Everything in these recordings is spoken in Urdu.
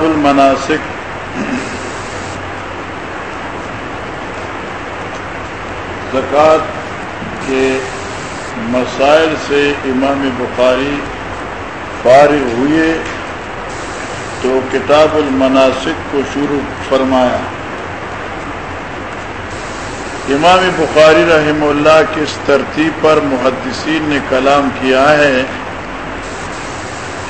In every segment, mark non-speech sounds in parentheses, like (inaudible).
کتاب المناسک۔ زکوٰۃ کے مسائل سے امام بخاری فارغ ہوئے تو کتاب المناسک کو شروع فرمایا۔ امام بخاری رحمہ اللہ کی اس ترتیب پر محدثین نے کلام کیا ہے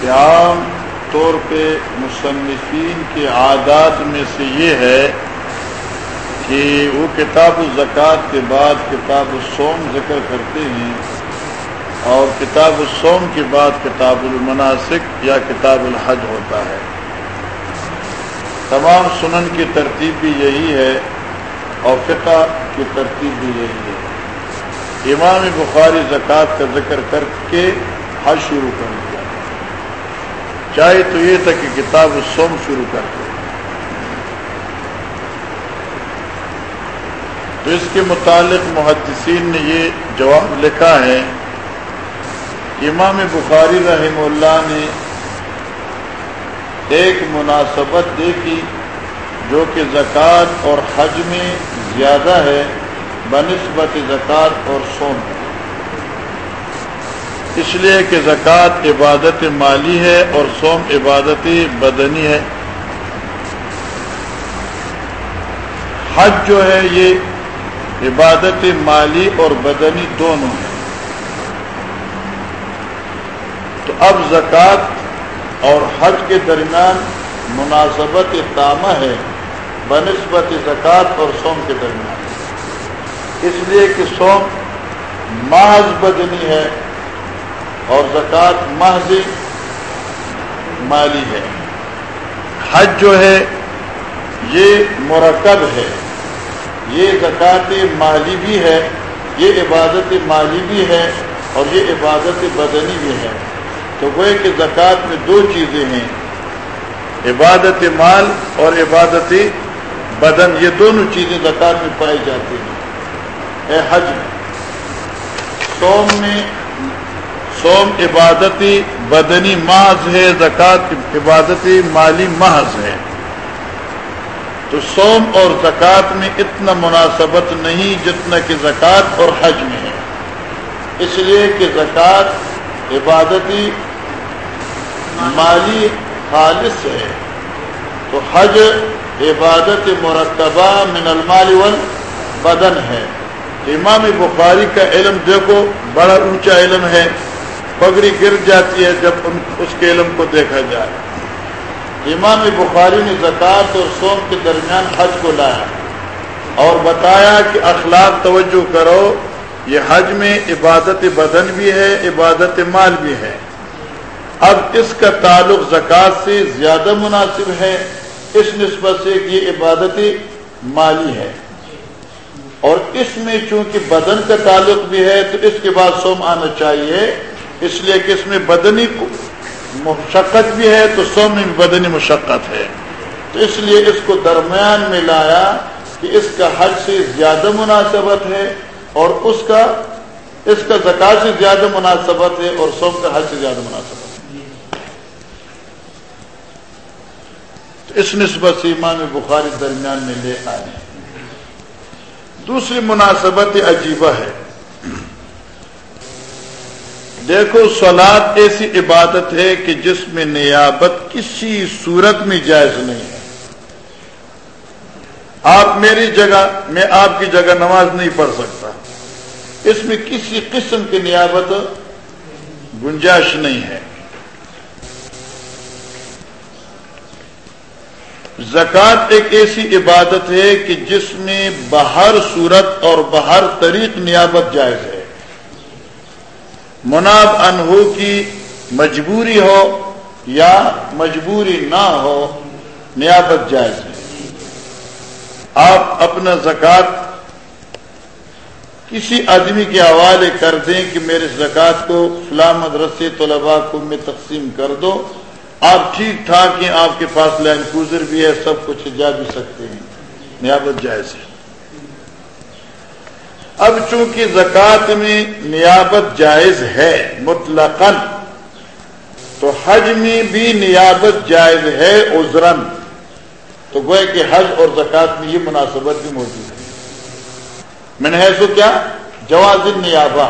کہ عام طور پہ مصنفین کے عادات میں سے یہ ہے کہ وہ کتاب الزکوٰۃ کے بعد کتاب السوم ذکر کرتے ہیں اور کتاب السوم کے بعد کتاب المناسک یا کتاب الحج ہوتا ہے۔ تمام سنن کی ترتیب بھی یہی ہے اور فقہ کی ترتیب بھی یہی ہے۔ امام بخاری زکوٰۃ کا ذکر کر کے حج شروع کر دیا۔ چاہے تو یہ تھا کہ کتاب السوم شروع کر دے۔ تو اس کے متعلق محدثین نے یہ جواب لکھا ہے امام بخاری رحم اللہ نے ایک مناسبت دیکھی جو کہ زکوٰۃ اور حج میں زیادہ ہے، بنسبت زکوٰۃ اور سوم اس لیے کہ زکوٰۃ عبادت مالی ہے اور سوم عبادت بدنی ہے۔ حج جو ہے، یہ عبادت مالی اور بدنی دونوں ہے تو اب زکوٰۃ اور حج کے درمیان مناسبت تامہ ہے، بنسبت زکوٰۃ اور سوم کے درمیان۔ اس لیے کہ سوم محض بدنی ہے اور زکوٰۃ محض مالی ہے۔ حج جو ہے، یہ مرکب ہے۔ یہ زکوٰۃ مالی بھی ہے، یہ عبادت مالی بھی ہے اور یہ عبادت بدنی بھی ہے۔ تو وہ کہ زکوٰۃ میں دو چیزیں ہیں، عبادت مال اور عبادت بدن۔ یہ دونوں چیزیں زکوٰۃ میں پائی جاتی ہیں۔ اے حج میں سوم میں سوم عبادتی بدنی محض ہے زکوٰۃ عبادتی مالی محض ہے۔ تو سوم اور زکوٰۃ میں اتنا مناسبت نہیں جتنا کہ زکوٰۃ اور حج میں ہے۔ اس لیے کہ زکوٰۃ عبادتی مالی خالص ہے۔ تو حج عبادت مرتبہ من المال بدن ہے۔ امام بخاری کا علم دیکھو، بڑا اونچا علم ہے۔ پگڑی گر جاتی ہے جب ان اس کے علم کو دیکھا جائے۔ امام بخاری نے زکوٰۃ اور سوم کے درمیان حج کو لایا اور بتایا کہ اخلاق توجہ کرو، یہ حج میں عبادت بدن بھی ہے، عبادت مال بھی ہے۔ اب اس کا تعلق زکوٰۃ سے زیادہ مناسب ہے، اس نسبت سے یہ عبادت مالی ہے۔ اور اس میں چونکہ بدن کا تعلق بھی ہے، تو اس کے بعد سوم آنا چاہیے۔ اس لیے کہ اس میں بدنی مشقت بھی ہے تو سوم میں بدنی مشقت ہے۔ تو اس لیے اس کو درمیان میں لایا کہ اس کا حج سے زیادہ مناسبت ہے اور اس کا اس کا زکات سے زیادہ مناسبت ہے اور سوم کا حج سے زیادہ مناسبت ہے۔ تو اس نسبت سے امام بخاری درمیان میں لے آئے۔ دوسری مناسبت عجیبہ ہے۔ دیکھو سولاد ایسی عبادت ہے کہ جس میں نیابت کسی صورت میں جائز نہیں ہے۔ آپ میری جگہ، میں آپ کی جگہ نماز نہیں پڑھ سکتا۔ اس میں کسی قسم کی نیابت گنجائش نہیں ہے۔ زکوٰۃ ایک ایسی عبادت ہے کہ جس میں بہر صورت اور بہر طریق نیابت جائز ہے۔ مناب انہو کی مجبوری ہو یا مجبوری نہ ہو، نیابت جائز ہے۔ آپ اپنا زکوٰۃ کسی آدمی کے حوالے کر دیں کہ میرے زکوٰۃ کو فلاں مدرسے طلباء کو میں تقسیم کر دو، آپ ٹھیک ٹھاک ہیں، آپ کے پاس لینڈ کوزر بھی ہے، سب کچھ جا بھی سکتے ہیں۔ نیابت جائز ہے۔ اب چونکہ زکوٰۃ میں نیابت جائز ہے مطلق تو حج میں بھی نیابت جائز ہے عذرن تو گوئے کہ حج اور زکوٰۃ میں یہ مناسبت بھی موجود ہے۔ میں نے سو کیا؟ جواز نیابہ۔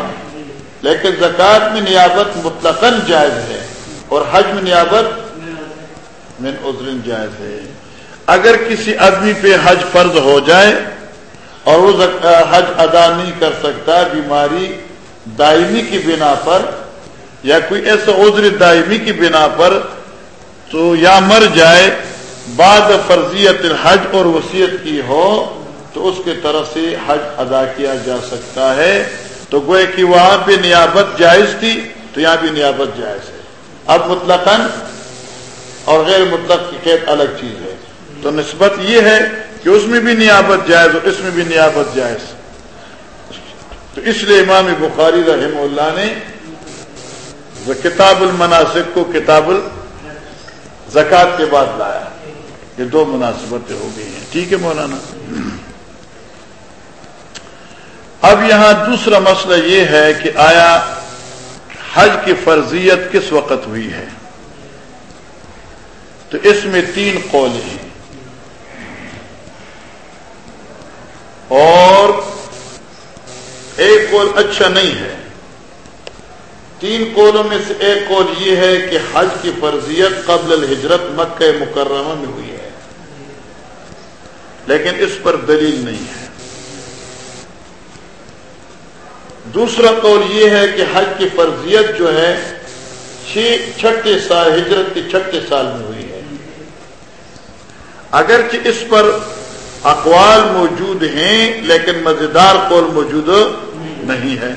لیکن زکوٰۃ میں نیابت مطلق جائز ہے اور حج میں نیابت من عذر جائز ہے۔ اگر کسی آدمی پہ حج فرض ہو جائے اور وہ حج ادا نہیں کر سکتا بیماری دائمی کی بنا پر، یا کوئی ایسا عذر دائمی کی بنا پر، تو یا مر جائے بعد فرضیت حج اور وسیعت کی ہو، تو اس کے طرف سے حج ادا کیا جا سکتا ہے۔ تو گوئے کہ وہاں پہ نیابت جائز تھی، تو یہاں بھی نیابت جائز ہے۔ اب مطلق اور غیر مطلق کی قید الگ چیز ہے۔ تو نسبت یہ ہے کہ اس میں بھی نیابت جائز اور اس میں بھی نیابت جائز۔ تو اس لیے امام بخاری رحم اللہ نے کتاب المناسب کو کتاب الزکات کے بعد لایا۔ یہ دو مناسبتیں ہو گئی ہیں۔ ٹھیک ہے مولانا۔ اب یہاں دوسرا مسئلہ یہ ہے کہ آیا حج کی فرضیت کس وقت ہوئی ہے؟ تو اس میں تین قول ہیں۔ اور ایک قول اچھا نہیں ہے۔ تین قولوں میں سے ایک قول یہ ہے کہ حج کی فرضیت قبل الحجرت مکہ مکرمہ میں ہوئی ہے۔ لیکن اس پر دلیل نہیں ہے۔ دوسرا قول یہ ہے کہ حج کی فرضیت جو ہے چھٹے سال، ہجرت کے چھٹے سال میں ہوئی ہے۔ اگرچہ اس پر اقوال موجود ہیں لیکن مزیدار قول موجود نہیں ہے۔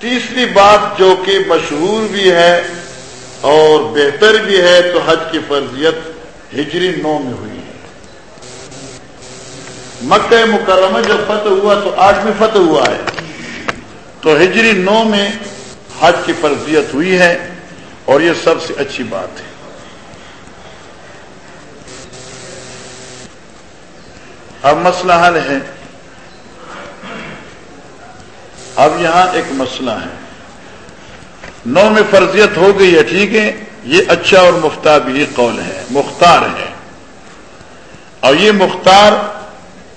تیسری بات جو کہ مشہور بھی ہے اور بہتر بھی ہے تو حج کی فرضیت ہجری نو میں ہوئی ہے۔ مکہ مکرمہ جب فتح ہوا تو آج میں فتح ہوا ہے۔ تو ہجری نو میں حج کی فرضیت ہوئی ہے اور یہ سب سے اچھی بات ہے۔ اب مسئلہ حل ہے۔ اب یہاں ایک مسئلہ ہے۔ نو میں فرضیت ہو گئی ہے، ٹھیک ہے؟ یہ اچھا اور مفتا بھی قول ہے۔ مختار ہے۔ اور یہ مختار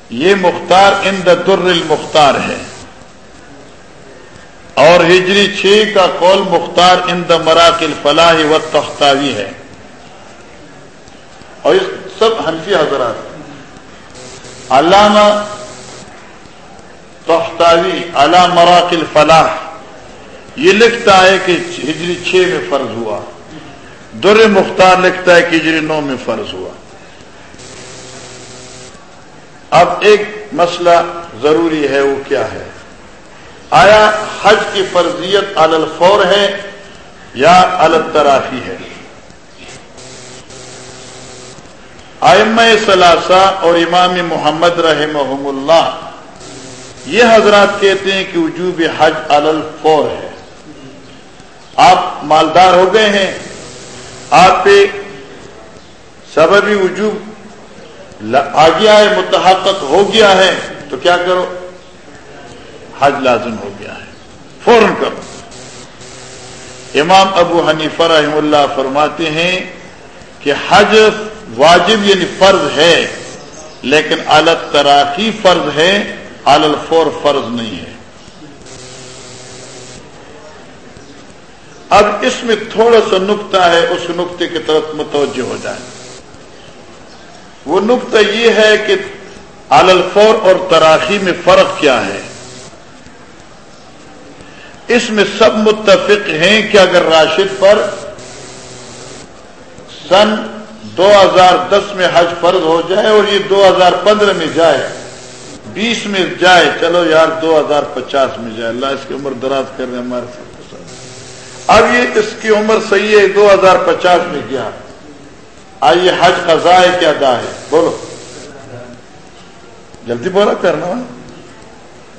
یہ مختار ان دا در المختار ہے۔ اور ہجری چھ کا قول مختار ان دا مراکل فلاح و تختاوی ہے۔ اور یہ سب حنفی حضرات علامہ تختاوی علام مراکل فلاح، یہ لکھتا ہے کہ ہجری چھ میں فرض ہوا۔ در مختار لکھتا ہے کہ ہجری نو میں فرض ہوا۔ اب ایک مسئلہ ضروری ہے، وہ کیا ہے؟ آیا حج کی فرضیت الفور ہے یا الترافی ہے؟ آئم ثلاثہ اور امام محمد رحم اللہ یہ حضرات کہتے ہیں کہ وجوب حج الفور ہے۔ آپ مالدار ہو گئے ہیں، آپ پہ سببی وجوب آ گیا ہے، متحقق ہو گیا ہے، تو کیا کرو؟ حج لازم ہو گیا ہے۔ فوراً کرو۔ امام ابو حنیفہ رحم اللہ فرماتے ہیں کہ حج واجب یعنی فرض ہے، لیکن الگ تراقی فرض ہے الفور فرض نہیں ہے۔ اب اس میں تھوڑا سا نقطہ ہے، اس نقطے کی طرف متوجہ ہو جائے وہ نقطہ یہ ہے کہ الفور اور تراخی میں فرق کیا ہے۔ اس میں سب متفق ہیں کہ اگر راشد پر سن دو ہزار دس میں حج فرض ہو جائے اور یہ دو ہزار پندرہ میں جائے۔ بیس میں جائے۔ چلو یار، دو ہزار پچاس میں جائے۔ اللہ اس کی عمر دراز کر رہے ہمارے ساتھ۔ اب یہ اس کی عمر صحیح ہے، دو ہزار پچاس میں کیا؟ آئیے حج قضا ہے کیا ادا ہے؟ بولو۔ جلدی بولا کرنا۔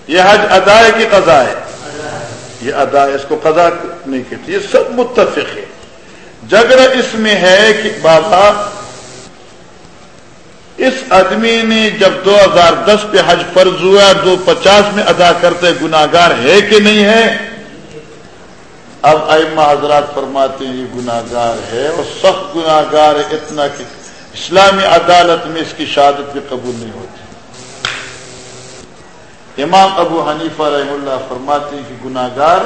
یہ حج ادا ہے کہ قضا ہے۔ یہ ادا ہے اس کو قضا نہیں کہتی یہ سب متفق ہے۔ جگر اس میں ہے کہ بابا اس آدمی نے جب دو ہزار دس پہ حج فرض ہوا، دو پچاس میں ادا کرتے گناگار ہے کہ نہیں ہے؟ اب ائمہ حضرات فرماتے ہیں، یہ گناگار ہے اور سخت گناگار ہے، اتنا کہ اسلامی عدالت میں اس کی شہادت بھی قبول نہیں ہوتی۔ امام ابو حنیفہ رحم اللہ فرماتے ہیں کہ گناگار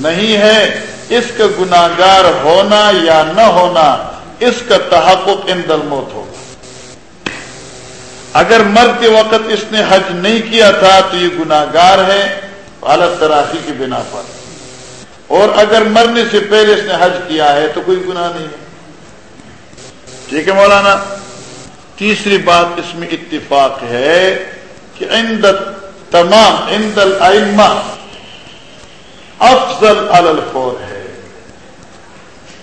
نہیں ہے، اس کا گناگار ہونا یا نہ ہونا، اس کا تحفظ ان دل موت ہوگا۔ اگر مرتے وقت اس نے حج نہیں کیا تھا تو یہ گناگار ہے اعلی تراخی کی بنا پر۔ اور اگر مرنے سے پہلے اس نے حج کیا ہے تو کوئی گناہ نہیں ہے۔ ٹھیک ہے مولانا؟ تیسری بات اس میں اتفاق ہے کہ عند تمام عند الائمہ افضل الفور ہے۔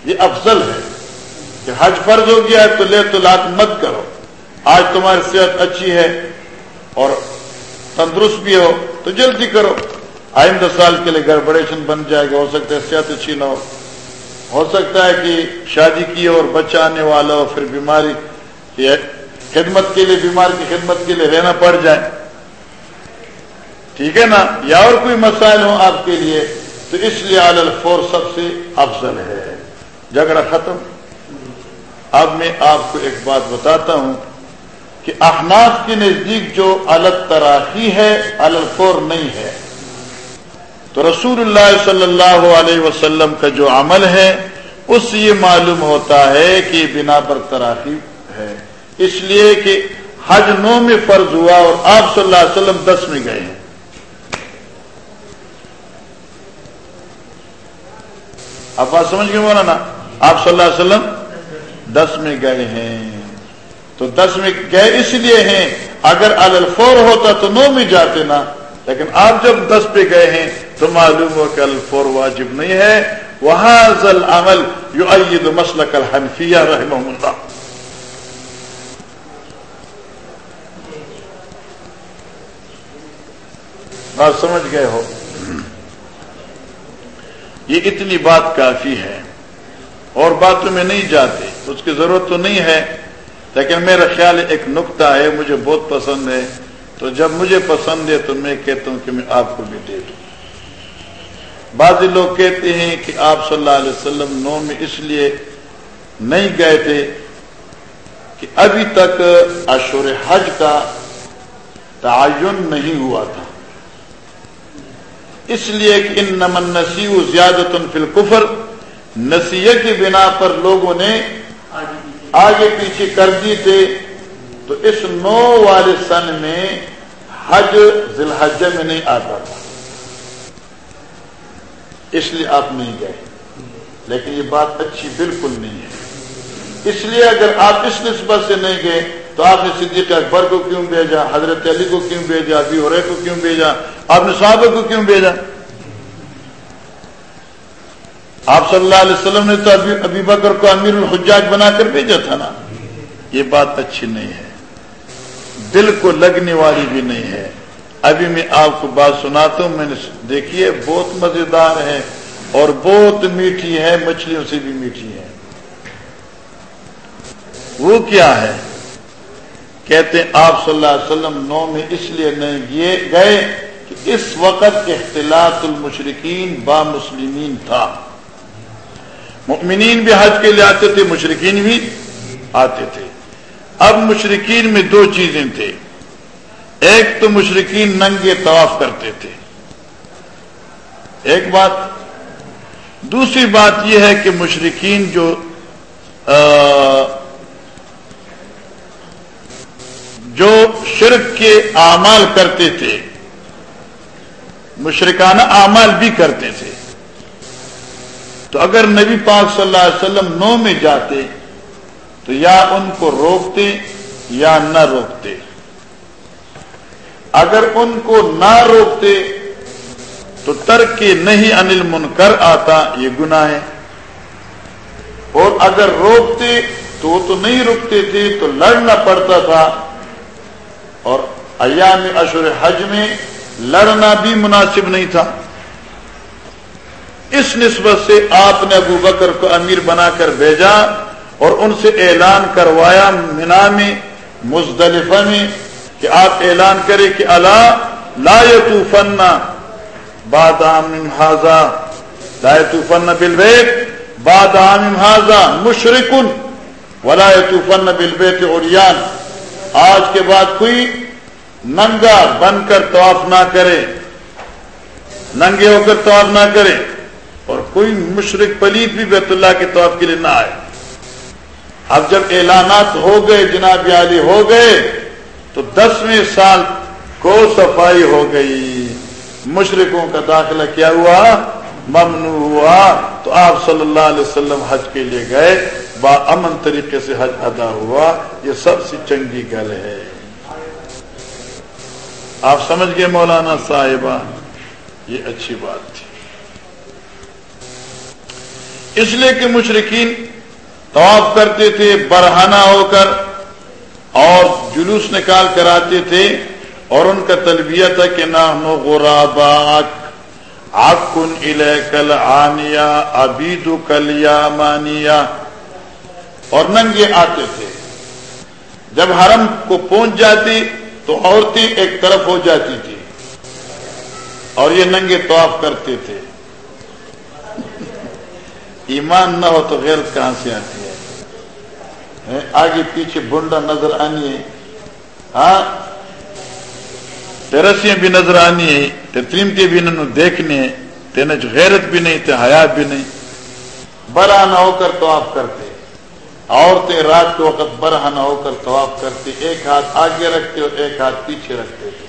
یہ افضل ہے کہ حج فرض ہو گیا ہے تو لے تو لاک مت کرو۔ آج تمہاری صحت اچھی ہے اور تندرست بھی ہو تو جلدی کرو۔ آئندہ سال کے لیے گڑبڑیشن بن جائے گا، ہو سکتا ہے صحت اچھی نہ ہو۔ ہو سکتا ہے کہ شادی کی اور بچہ آنے والا ہو، پھر بیماری خدمت کے لیے، بیمار کی خدمت کے لیے رہنا پڑ جائے۔ ٹھیک ہے نا؟ یا اور کوئی مسائل ہو آپ کے لیے تو اس لیے الفور سب سے افضل ہے۔ جھگڑا ختم۔ اب میں آپ کو ایک بات بتاتا ہوں کہ احناف کے نزدیک جو الگ تراخی ہے الفور نہیں ہے۔ تو رسول اللہ صلی اللہ علیہ وسلم کا جو عمل ہے، اس سے یہ معلوم ہوتا ہے کہ بنا پر تراخی ہے۔ اس لیے کہ حج نو میں فرض ہوا اور آپ صلی اللہ علیہ وسلم دس میں گئے۔ ہیں آپ بات سمجھ گئے بولا نا آپ صلی اللہ علیہ وسلم دس میں گئے ہیں۔ تو دس میں گئے اس لیے ہیں، اگر الفور ہوتا تو نو میں جاتے نا۔ لیکن آپ جب دس پہ گئے ہیں تو معلوم ہو کہ الفور واجب نہیں ہے۔ وہاں ضل عمل یو مسل کل حنفیہ رحم اللہ بات سمجھ گئے ہو۔ یہ اتنی بات کافی ہے اور باتوں میں نہیں جاتے، اس کی ضرورت تو نہیں ہے، لیکن میرا خیال ایک نقطہ ہے، مجھے بہت پسند ہے، تو جب مجھے پسند ہے تو میں کہتا ہوں کہ میں آپ کو بھی دے دوں۔ بعض لوگ کہتے ہیں کہ آپ صلی اللہ علیہ وسلم نو میں اس لیے نہیں گئے تھے کہ ابھی تک اشور حج کا تعین نہیں ہوا تھا۔ اس لیے کہ ان نمن نسی زیادت فی نسیح کی بنا پر لوگوں نے آگے پیچھے کر دی تھے۔ تو اس نو والے سن میں حج ذی میں نہیں آتا تھا۔ اس لیے آپ نہیں گئے۔ لیکن یہ بات اچھی بالکل نہیں ہے۔ اس لیے اگر آپ اس نسبت سے نہیں گئے تو آپ نے صدیق اکبر کو کیوں بھیجا؟ حضرت علی کو کیوں بھیجا؟ ابھی ہو کو کیوں بھیجا؟ آپ نے صحابہ کو کیوں بھیجا؟ آپ صلی اللہ علیہ وسلم نے تو ابھی ابھی بکر کو امیر الحجاج بنا کر بھیجا تھا نا؟ یہ بات اچھی نہیں ہے۔ دل کو لگنے والی بھی نہیں ہے۔ ابھی میں آپ کو بات سناتا ہوں، میں نے دیکھیے، بہت مزیدار ہے اور بہت میٹھی ہے، مچھلیوں سے بھی میٹھی ہے۔ وہ کیا ہے؟ کہتے ہیں آپ صلی اللہ علیہ وسلم نو میں اس لیے نہیں گئے کہ اس وقت اختلاط المشرقین با مسلمین تھا۔ مؤمنین بھی حج کے لیے آتے تھے مشرقین بھی آتے تھے۔ اب مشرقین میں دو چیزیں تھے ایک تو مشرقین ننگے طواف کرتے تھے۔ ایک بات۔ دوسری بات یہ ہے کہ مشرقین جو جو شرک کے اعمال کرتے تھے، مشرکانہ اعمال بھی کرتے تھے۔ تو اگر نبی پاک صلی اللہ علیہ وسلم نو میں جاتے، تو یا ان کو روکتے یا نہ روکتے۔ اگر ان کو نہ روکتے، تو ترک نہیں انل منکر آتا، یہ گنا ہے۔ اور اگر روکتے، تو وہ تو نہیں رکتے تھے، تو لڑنا پڑتا تھا۔ اور ایام اشور حج میں لڑنا بھی مناسب نہیں تھا۔ اس نسبت سے آپ نے ابو بکر کو امیر بنا کر بھیجا اور ان سے اعلان کروایا مینا میں، مزدلفہ میں کہ آپ اعلان کریں کہ اللہ لا فن بادام حاضہ، لا فن بالبیت بادام حاضہ مشرکن، ولا فن بالبیت اوریان آج کے بعد کوئی ننگا بن کر طواف نہ کرے، ننگے ہو کر طواف نہ کرے اور کوئی مشرق پلیت بھی بیت اللہ کے طواف کے لیے نہ آئے۔ اب جب اعلانات ہو گئے، جناب عالی ہو گئے، تو دسویں سال کو صفائی ہو گئی۔ مشرقوں کا داخلہ کیا ہوا؟ ممنوع ہوا۔ تو آپ صلی اللہ علیہ وسلم حج کے لیے گئے۔ با امن طریقے سے حج ادا ہوا، یہ سب سے چنگی گل ہے۔ آپ سمجھ گئے مولانا صاحبہ؟ یہ اچھی بات تھی۔ اس لیے کہ مشرقین طواف کرتے تھے، برہانہ ہو کر اور جلوس نکال کر آتے تھے اور ان کا تلبیہ تھا کہ نہ نو غراباک آکن کل آنیا ابید کلیا مانیا اور ننگے آتے تھے۔ جب حرم کو پہنچ جاتی تو عورتیں ایک طرف ہو جاتی تھی اور یہ ننگے طواف کرتے تھے۔ ایمان نہ ہو تو غیر کہاں سے آتی ہے؟ آگے پیچھے بنڈا نظر آنی ہے۔ ہاں؟ تیرسیاں بھی نظر آنی ہے تریمتی بھی نہ دیکھنے تین غیرت بھی نہیں تھے حیات بھی نہیں۔ برا نہ ہو کر تو آپ کرتے۔ عورتیں رات کے وقت برہ نہ ہو کر طواف کرتے، ایک ہاتھ آگے رکھتے اور ایک ہاتھ پیچھے رکھتے تھے۔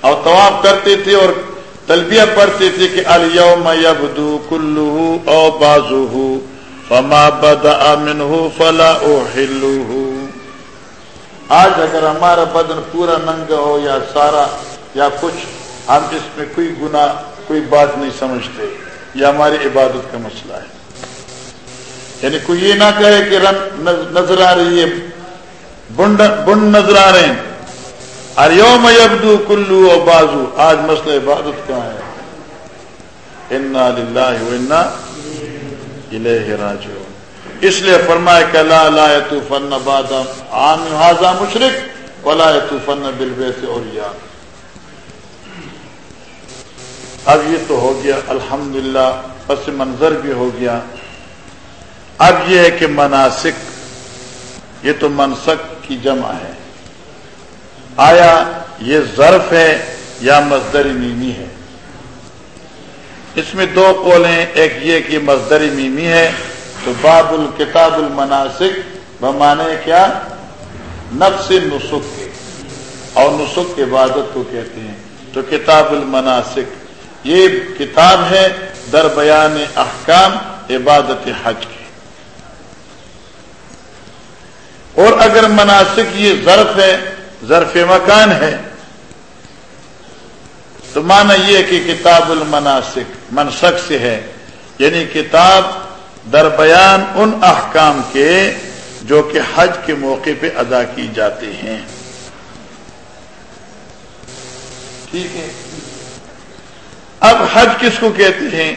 اور طواف کرتے تھے اور تلبیہ پڑھتے تھے کہ الوم یبدو کلو او بازو فما بدا امن ہو فلا او ہلو آج اگر ہمارا بدن پورا ننگا ہو یا سارا یا کچھ، ہم اس میں کوئی گنا کوئی بات نہیں سمجھتے۔ یہ ہماری عبادت کا مسئلہ ہے۔ یعنی کوئی یہ نہ کہے کہ رنگ نظر آ رہی ہے بنڈ نظر آ رہے ہیں۔ ارم یبدو کلو اور بازو، آج مسئلہ عبادت کہاں ہے۔ انا للہ و انا راجو اس لیے فرمائے کہ لا لا فن بادم عام حاضہ مشرق ولا فن بلبے سے اور یا اب یہ تو ہو گیا، الحمدللہ، پس منظر بھی ہو گیا۔ اب یہ ہے کہ مناسک، یہ تو منسک کی جمع ہے۔ آیا یہ ظرف ہے یا مزدری میمی ہے؟ اس میں دو قول ہیں ایک یہ کہ مزدری میمی ہے تو باب الکتاب المناسک بمانے کیا؟ نفس نسخ کے۔ اور نسخ عبادت کو کہتے ہیں، تو کتاب المناسک۔ یہ کتاب ہے در بیان احکام عبادت حج کے اور اگر مناسک یہ ظرف ہے، ظرف مکان ہے، تو مانا یہ کہ کتاب المناسک منسک سے ہے یعنی کتاب در بیان ان احکام کے جو کہ حج کے موقع پہ ادا کی جاتے ہیں۔ ٹھیک ہے۔ اب حج کس کو کہتے ہیں؟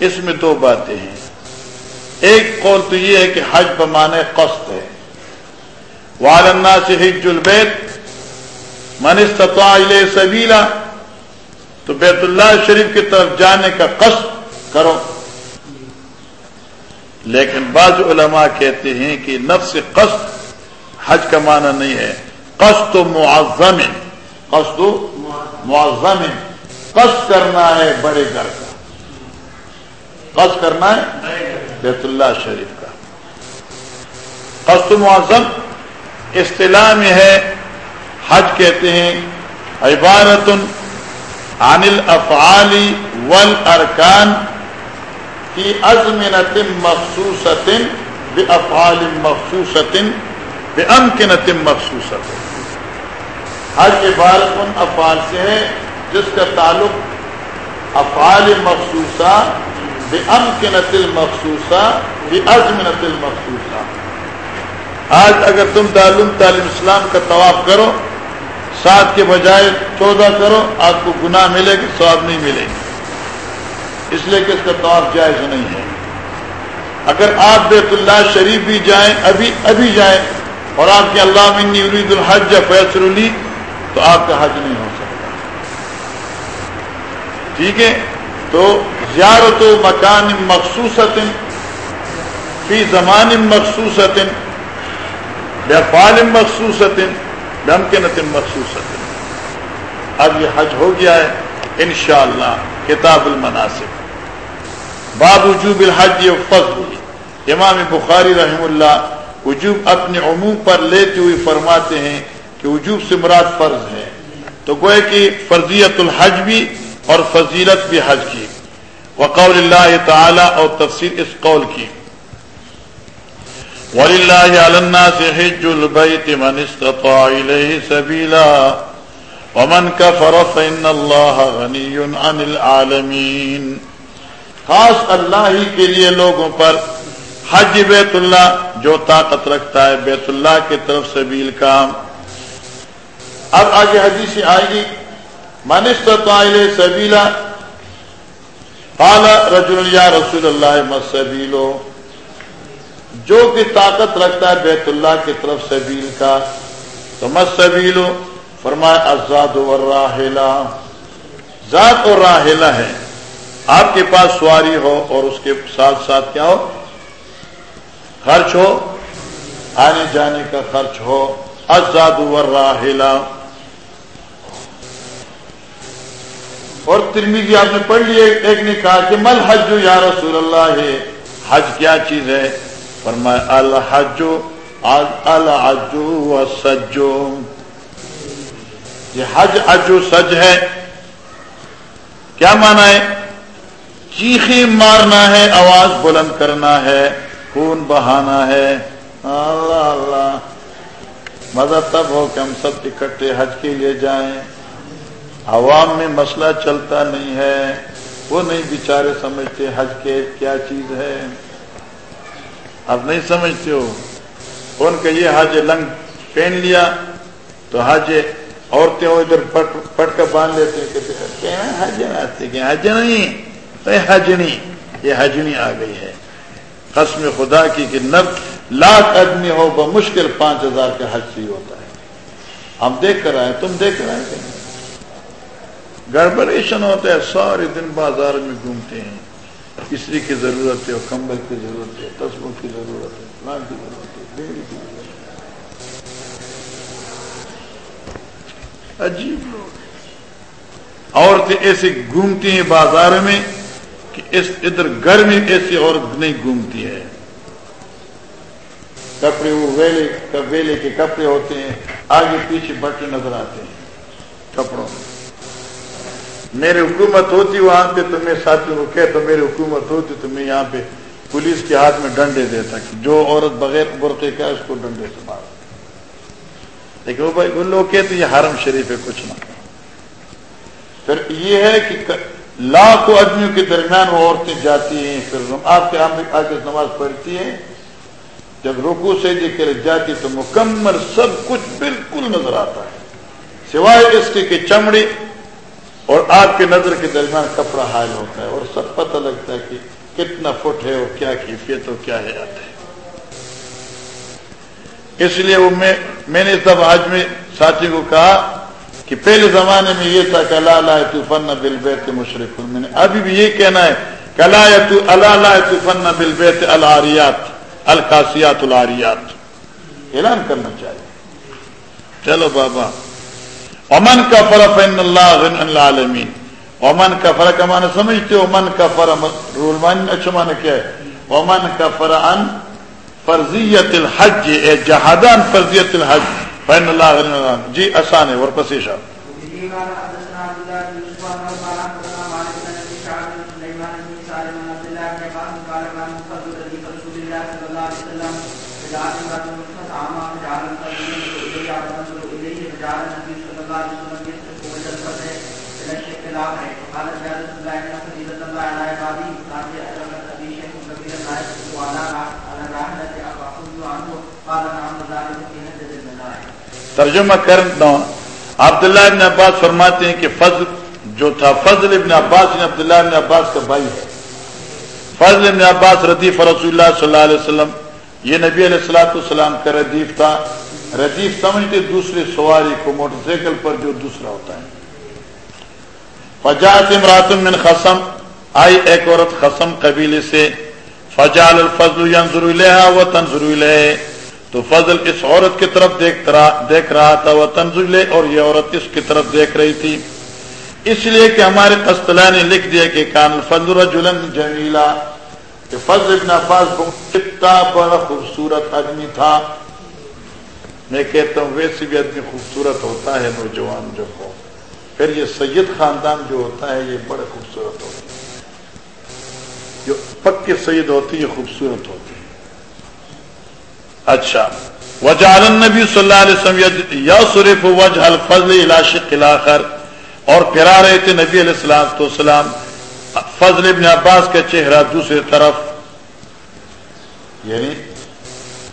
اس میں دو باتیں ہیں۔ ایک قول تو یہ ہے کہ حج بمانے قصد ہے۔ والنا سے حج البیت من استطاع الیہ سبیلا تو بیت اللہ شریف کی طرف جانے کا قصد کرو. لیکن بعض علماء کہتے ہیں کہ نفس قصد حج کا معنی نہیں ہے. قصد و معظم. قصد و معظم. قصد کرنا ہے بڑے گھر کا. قصد کرنا ہے بیت اللہ شریف کا. قصد و معظم. اصطلاح میں ہے، حج کہتے ہیں عبارت عن الافعال والارکان کی ازمنت مخصوص بافعال مخصوص بامکنت مخصوص حج عبارت ان افعال سے ہے، جس کا تعلق افعال مخصوصہ بامکنت المخصوصہ بازمنت المخصوصہ آج اگر تم تعلم تعلیم اسلام کا طواف کرو، سات کے بجائے چودہ کرو، آپ کو گناہ ملے گا سواب نہیں ملے گا۔ اس لیے کہ اس کا طواف جائز نہیں ہے۔ اگر آپ بیت اللہ شریف بھی جائیں، ابھی ابھی جائیں اور آپ کے اللہ منی ارید الحج فیصر علی تو آپ کا حج نہیں ہو سکتا۔ ٹھیک ہے؟ تو زیارت و مکان مخصوص فی زمان مخصوص فال مخصوص بمکنت مخصوص اب یہ حج ہو گیا ہے، انشاءاللہ، کتاب المناسب۔ باب وجوب الحج فضل امام بخاری رحم اللہ وجوب اپنے عموم پر لیتے ہوئے فرماتے ہیں کہ وجوب سے مراد فرض ہے۔ تو گوئے کہ فرضیت الحج بھی اور فضیلت بھی حج کی۔ وقول اللہ تعالی اور تفصیل اس قول کی۔ ومن كفر فإن الله غني عن العالمين خاص اللہ ہی کے لیے لوگوں پر حج بیت اللہ جو طاقت رکھتا ہے بیت اللہ کی طرف سبیل کام۔ اب آگے حدیث آئے گی منست سبیلا، قال رجل یا رسول اللہ مسبیلو جو کہ طاقت رکھتا ہے بیت اللہ کی طرف سبیل کا تو مسبیلو فرمائے آزاد اور راہلا ذات اور راہلا ہے۔ آپ کے پاس سواری ہو اور اس کے ساتھ ساتھ کیا ہو؟ خرچ ہو۔ آنے جانے کا خرچ ہو۔ ازاد راہلا اور ترمیزی آپ نے پڑھ لیے ایک نے کہا کہ مل حج یا رسول اللہ ہے حج کیا چیز ہے؟ فرمایا، الحج الحج سجو یہ حج اجو سج ہے۔ کیا مانا ہے؟ چیخیں مارنا ہے، آواز بلند کرنا ہے، خون بہانا ہے۔ اللہ اللہ۔ مزہ تب ہو کہ ہم سب اکٹھے حج کے لیے جائیں۔ عوام میں مسئلہ چلتا نہیں ہے۔ وہ نہیں بیچارے سمجھتے حج کے کیا چیز ہے۔ اب نہیں سمجھتے ہو۔ ان کا یہ حج لنگ پہن لیا تو حج عورتیں ادھر پٹ کر باندھ لیتے ہیں حج حج نہیں؟ حجنی یہ حجنی آ گئی ہے۔ قسم خدا کی کہ نب لاکھ آدمی ہو بمشکل پانچ ہزار کا حج سی ہوتا ہے۔ ہم دیکھ کر آئے، تم دیکھ کر آئے گڑبڑیشن ہوتا ہے، سارے دن بازار میں گھومتے ہیں۔ کسی کی ضرورت ہے، کمبل کی ضرورت ہے تصبوں کی ضرورت ہے پلان کی ضرورت ہے کی ضرورت عجیب لوگ عورتیں ایسے گھومتی ہیں بازار میں کہ اس ادھر گھر میں ایسی عورت نہیں گھومتی ہے۔ کپڑے وہ ویلے ویلے کے کپڑے ہوتے ہیں، آگے پیچھے بٹے نظر آتے ہیں کپڑوں میں۔ میری حکومت ہوتی وہاں پہ تو میں ساتھیوں کو کہتا میری حکومت ہوتی تو میں یہاں پہ پولیس کے ہاتھ میں ڈنڈے دیتا کہ جو عورت بغیر برقے کا اس کو ڈنڈے سے مار لیکن وہ بھائی ان لوگ کہتے ہیں یہ حرم شریف ہے، کچھ نہ۔ پھر یہ ہے کہ لاکھوں آدمیوں کے درمیان وہ عورتیں جاتی ہیں، پھر آپ کے آگے نماز پڑھتی ہیں۔ جب رکو سے کر جاتی تو مکمل سب کچھ بالکل نظر آتا ہے۔ سوائے اس کے کہ چمڑی اور آپ کے نظر کے درمیان کپڑا حائل ہوتا ہے اور سب پتہ لگتا ہے کہ کتنا فٹ ہے اور کیا کیفیت اور کیا ہے آتا ہے۔ اس لیے وہ میں نے سب آج میں ساتھی کو کہا کہ پہلے زمانے میں یہ تھا کہ اللہ لا فن بل بیت مشرق میں نے ابھی بھی یہ کہنا ہے کہ اللہ اللہ فن بل بیت العریات القاسیات العریات اعلان کرنا چاہیے۔ چلو بابا۔ امن کا فرق اللہ عالمین امن کا فرق مانا سمجھتے امن کا فرق رول مان اچھا مانا کیا ہے امن کا فران فرضیت الحج، اے جہادان فرضیت الحج فین اللہ جی آسان ہے اور پسیشا ترجمہ کرتا ہوں عبداللہ ابن عباس فرماتے ہیں کہ فضل جو تھا، فضل ابن عباس یعنی عبداللہ ابن عباس کا بھائی ہے۔ فضل ابن عباس ردیف رسول اللہ صلی اللہ علیہ وسلم، یہ نبی علیہ السلاۃ السلام کا ردیف تھا۔ ردیف سمجھتے دوسرے سواری کو، موٹر سائیکل پر جو دوسرا ہوتا ہے۔ فجات امراتم من خسم آئی ایک عورت خسم قبیلے سے فجال الفضل ينظر اليها وتنظر الیہ۔ تو فضل اس عورت کی طرف دیکھ رہا تھا، وہ تنظر لے اور یہ عورت اس کی طرف دیکھ رہی تھی۔ اس لیے کہ ہمارے قسطلا نے لکھ دیا کہ کان الفضل رجلا جمیلا۔ کہ فضل ابن عباس کتنا بڑا خوبصورت آدمی تھا۔ میں کہتا ہوں، ویسے بھی آدمی خوبصورت ہوتا ہے، نوجوان جو ہو۔ پھر یہ سید خاندان جو ہوتا ہے، یہ بڑا خوبصورت ہوتا ہے۔ جو پکے سید ہوتی یہ خوبصورت ہوتی ہے۔ اچھا۔ وجال النبی صلی اللہ علیہ وسلم یا صرف وجہ الفضل الاخر۔ اور پھرا رہے تھے نبی علیہ السلام تو سلام فضل ابن عباس کا چہرہ دوسری طرف۔ یعنی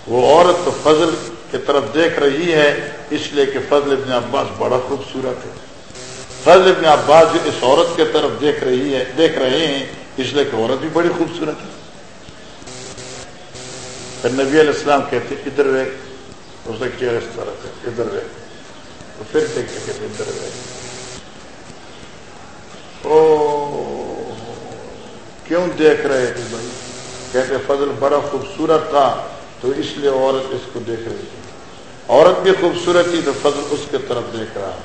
وہ عورت تو فضل کی طرف دیکھ رہی ہے، اس لیے کہ فضل ابن عباس بڑا خوبصورت ہے۔ فضل ابن عباس جو اس عورت کی طرف دیکھ رہی ہے، دیکھ رہے ہیں، اس لیے کہ عورت بھی بڑی خوبصورت ہے۔ پھر نبی علیہ السلام کہتے ادھر رہ اس نے چہرے اس طرح ہے ادھر رہ تو پھر دیکھتے کہتے ادھر رہ او، کیوں دیکھ رہے تھے بھائی؟ کہتے فضل بڑا خوبصورت تھا، تو اس لیے عورت اس کو دیکھ رہی تھی۔ عورت بھی خوبصورت تھی، تو فضل اس کے طرف دیکھ رہا۔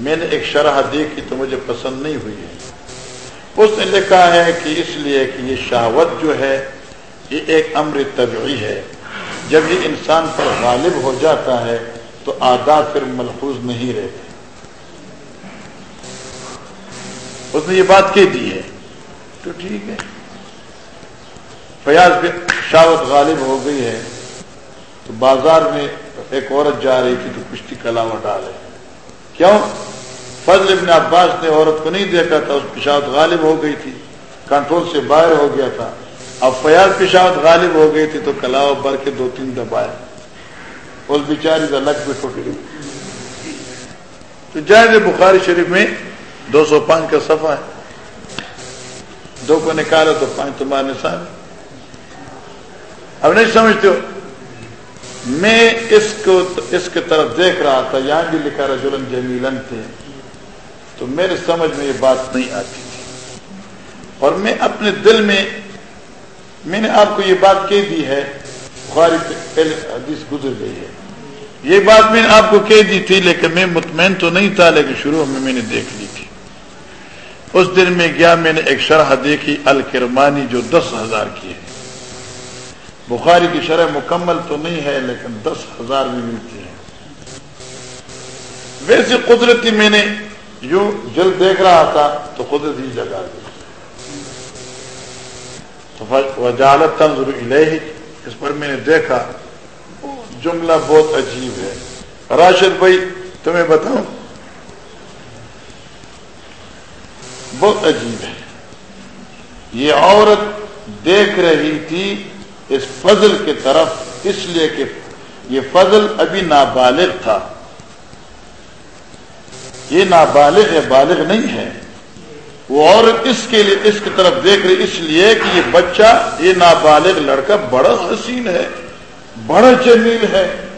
میں نے ایک شرح دیکھی تو مجھے پسند نہیں ہوئی ہے۔ اس نے لکھا ہے کہ اس لیے کہ یہ شہوت جو ہے یہ ایک امر طبعی ہے۔ جب یہ انسان پر غالب ہو جاتا ہے تو آداب پھر ملفوظ نہیں رہتے۔ اس نے یہ بات کہہ دی ہے۔ تو ٹھیک ہے۔ فیاض شاوت غالب ہو گئی ہے۔ تو بازار میں ایک عورت جا رہی تھی تو کشتی کلاوہ ڈالے۔ کیوں؟ فضل ابن عباس نے عورت کو نہیں دیکھا تھا، اس پشاوت غالب ہو گئی تھی۔ کنٹرول سے باہر ہو گیا تھا۔ اب فیاض پشاوت غالب ہو گئی تھی تو کلاو بھر کے دو تین دبائے اس بیچاری کا لک بھی ٹوٹ گئی تو جائز بخاری شریف میں دو سو پانچ کا صفحہ ہے۔ دو کو نکالا تو پانچ تمہارے نشان اب نہیں سمجھتے ہو؟ میں اس کو اس کی طرف دیکھ رہا تھا، یہاں بھی لکھا رہا جلن جمیلن تھے۔ تو میرے سمجھ میں یہ بات نہیں آتی تھی۔ اور میں اپنے دل میں میں نے آپ کو یہ بات کہہ دی ہے، بخاری پہلے حدیث گزر گئی ہے۔ یہ بات میں نے آپ کو کہہ دی تھی، لیکن میں مطمئن تو نہیں تھا، لیکن شروع میں میں نے دیکھ لی تھی۔ اس دن میں گیا، میں نے ایک شرح دیکھی، الکرمانی، جو دس ہزار کی ہے۔ بخاری کی شرح مکمل تو نہیں ہے، لیکن دس ہزار میں ملتی ہے۔ ویسے قدرتی میں نے یوں جلد دیکھ رہا تھا، تو خود ہی جگہ دی۔ وجالت تنظر الیہ اس پر میں نے دیکھا، جملہ بہت عجیب ہے۔ راشد بھائی، تمہیں بتاؤں۔ بہت عجیب ہے۔ یہ عورت دیکھ رہی تھی اس فضل کی طرف، اس لیے کہ یہ فضل ابھی نابالغ تھا۔ یہ نابالغ ہے بالغ نہیں ہے۔ وہ اور اس کے لیے اس کی طرف دیکھ رہے اس لیے کہ یہ بچہ، یہ نابالغ لڑکا بڑا حسین ہے، بڑا جمیل ہے۔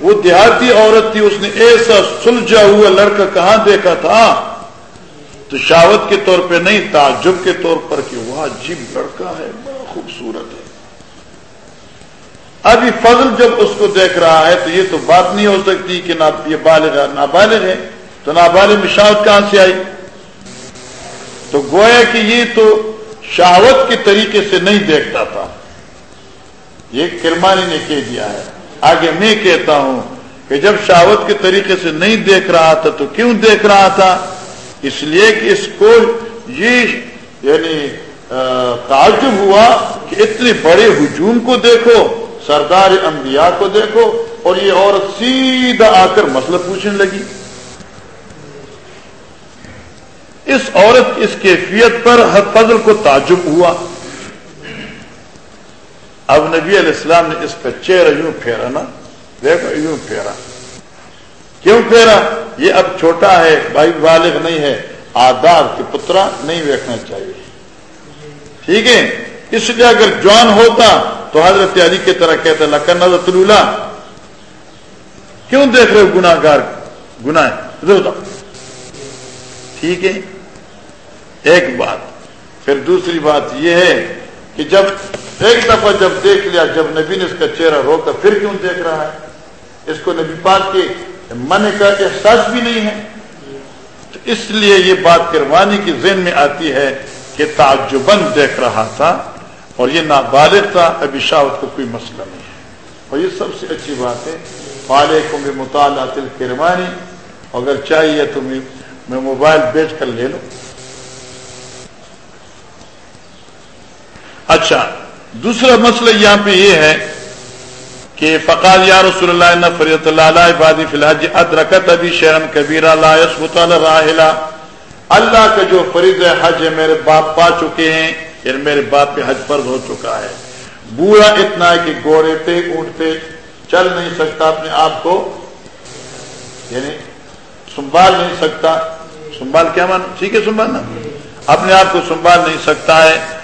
وہ دیہاتی عورت تھی، اس نے ایسا سلجھا ہوا لڑکا کہاں دیکھا تھا؟ تو شاوت کے طور پہ نہیں، تعجب کے طور پر کہ وہ عجیب لڑکا ہے، بڑا خوبصورت ہے۔ ابھی فضل جب اس کو دیکھ رہا ہے، تو یہ تو بات نہیں ہو سکتی کہ یہ بالغ ہے، نابالغ ہے۔ تو نابالغ مشاوت کہاں سے آئی؟ تو گویا کہ یہ تو شہوت کے طریقے سے نہیں دیکھتا تھا۔ یہ کرمانی نے کہہ دیا ہے۔ آگے میں کہتا ہوں کہ جب شہوت کے طریقے سے نہیں دیکھ رہا تھا تو کیوں دیکھ رہا تھا؟ اس لیے کہ اس کو یہ یعنی تعجب ہوا کہ اتنے بڑے ہجوم کو دیکھو، سردار انبیاء کو دیکھو اور یہ عورت سیدھا آ کر مسئلہ پوچھنے لگی۔ اس عورت اس کیفیت پر حد فضل کو تعجب ہوا۔ اب نبی علیہ السلام نے اس کا چہرہ یوں پھیرا نا، دیکھو یوں پھیرا۔ کیوں پھیرا؟ یہ اب چھوٹا ہے، بھائی بالغ نہیں ہے، آداب کی پترا نہیں دیکھنا چاہیے۔ ٹھیک ہے؟ اس لیے اگر جوان ہوتا تو حضرت علی کی طرح کہتے لکن کیوں دیکھ رہے ہو گناہ گار گنا ٹھیک ہے؟ ایک بات۔ پھر دوسری بات یہ ہے کہ جب ایک دفعہ جب دیکھ لیا، جب نبی نے اس کا چہرہ روکا، پھر کیوں دیکھ رہا ہے؟ اس کو نبی پاک کے من کا احساس بھی نہیں ہے۔ تو اس لیے یہ بات کروانی کی ذہن میں آتی ہے کہ تعجبن دیکھ رہا تھا اور یہ نابالغ تھا، ابھی شاوت کو کوئی مسئلہ نہیں ہے۔ اور یہ سب سے اچھی بات ہے۔ فالے کو مطالعہ کروانی اگر چاہیے تو میں موبائل بیچ کر لے لوں۔ اچھا دوسرا مسئلہ یہاں پہ یہ ہے کہ فقال یا رسول اللہ فریت اللہ عبادی فی الحج ادرکت ابھی شہرن کبیرہ لا یسبت راہلا اللہ کا جو فرید حج ہے، میرے باپ پا چکے ہیں یعنی میرے باپ پہ حج فرض ہو چکا ہے۔ بوڑھا اتنا ہے کہ گوڑے پہ اونٹتے چل نہیں سکتا، اپنے آپ کو یعنی سنبھال نہیں سکتا۔ سنبھال کیا مان ٹھیک ہے، سنبھالنا۔ اپنے آپ کو سنبھال نہیں سکتا ہے۔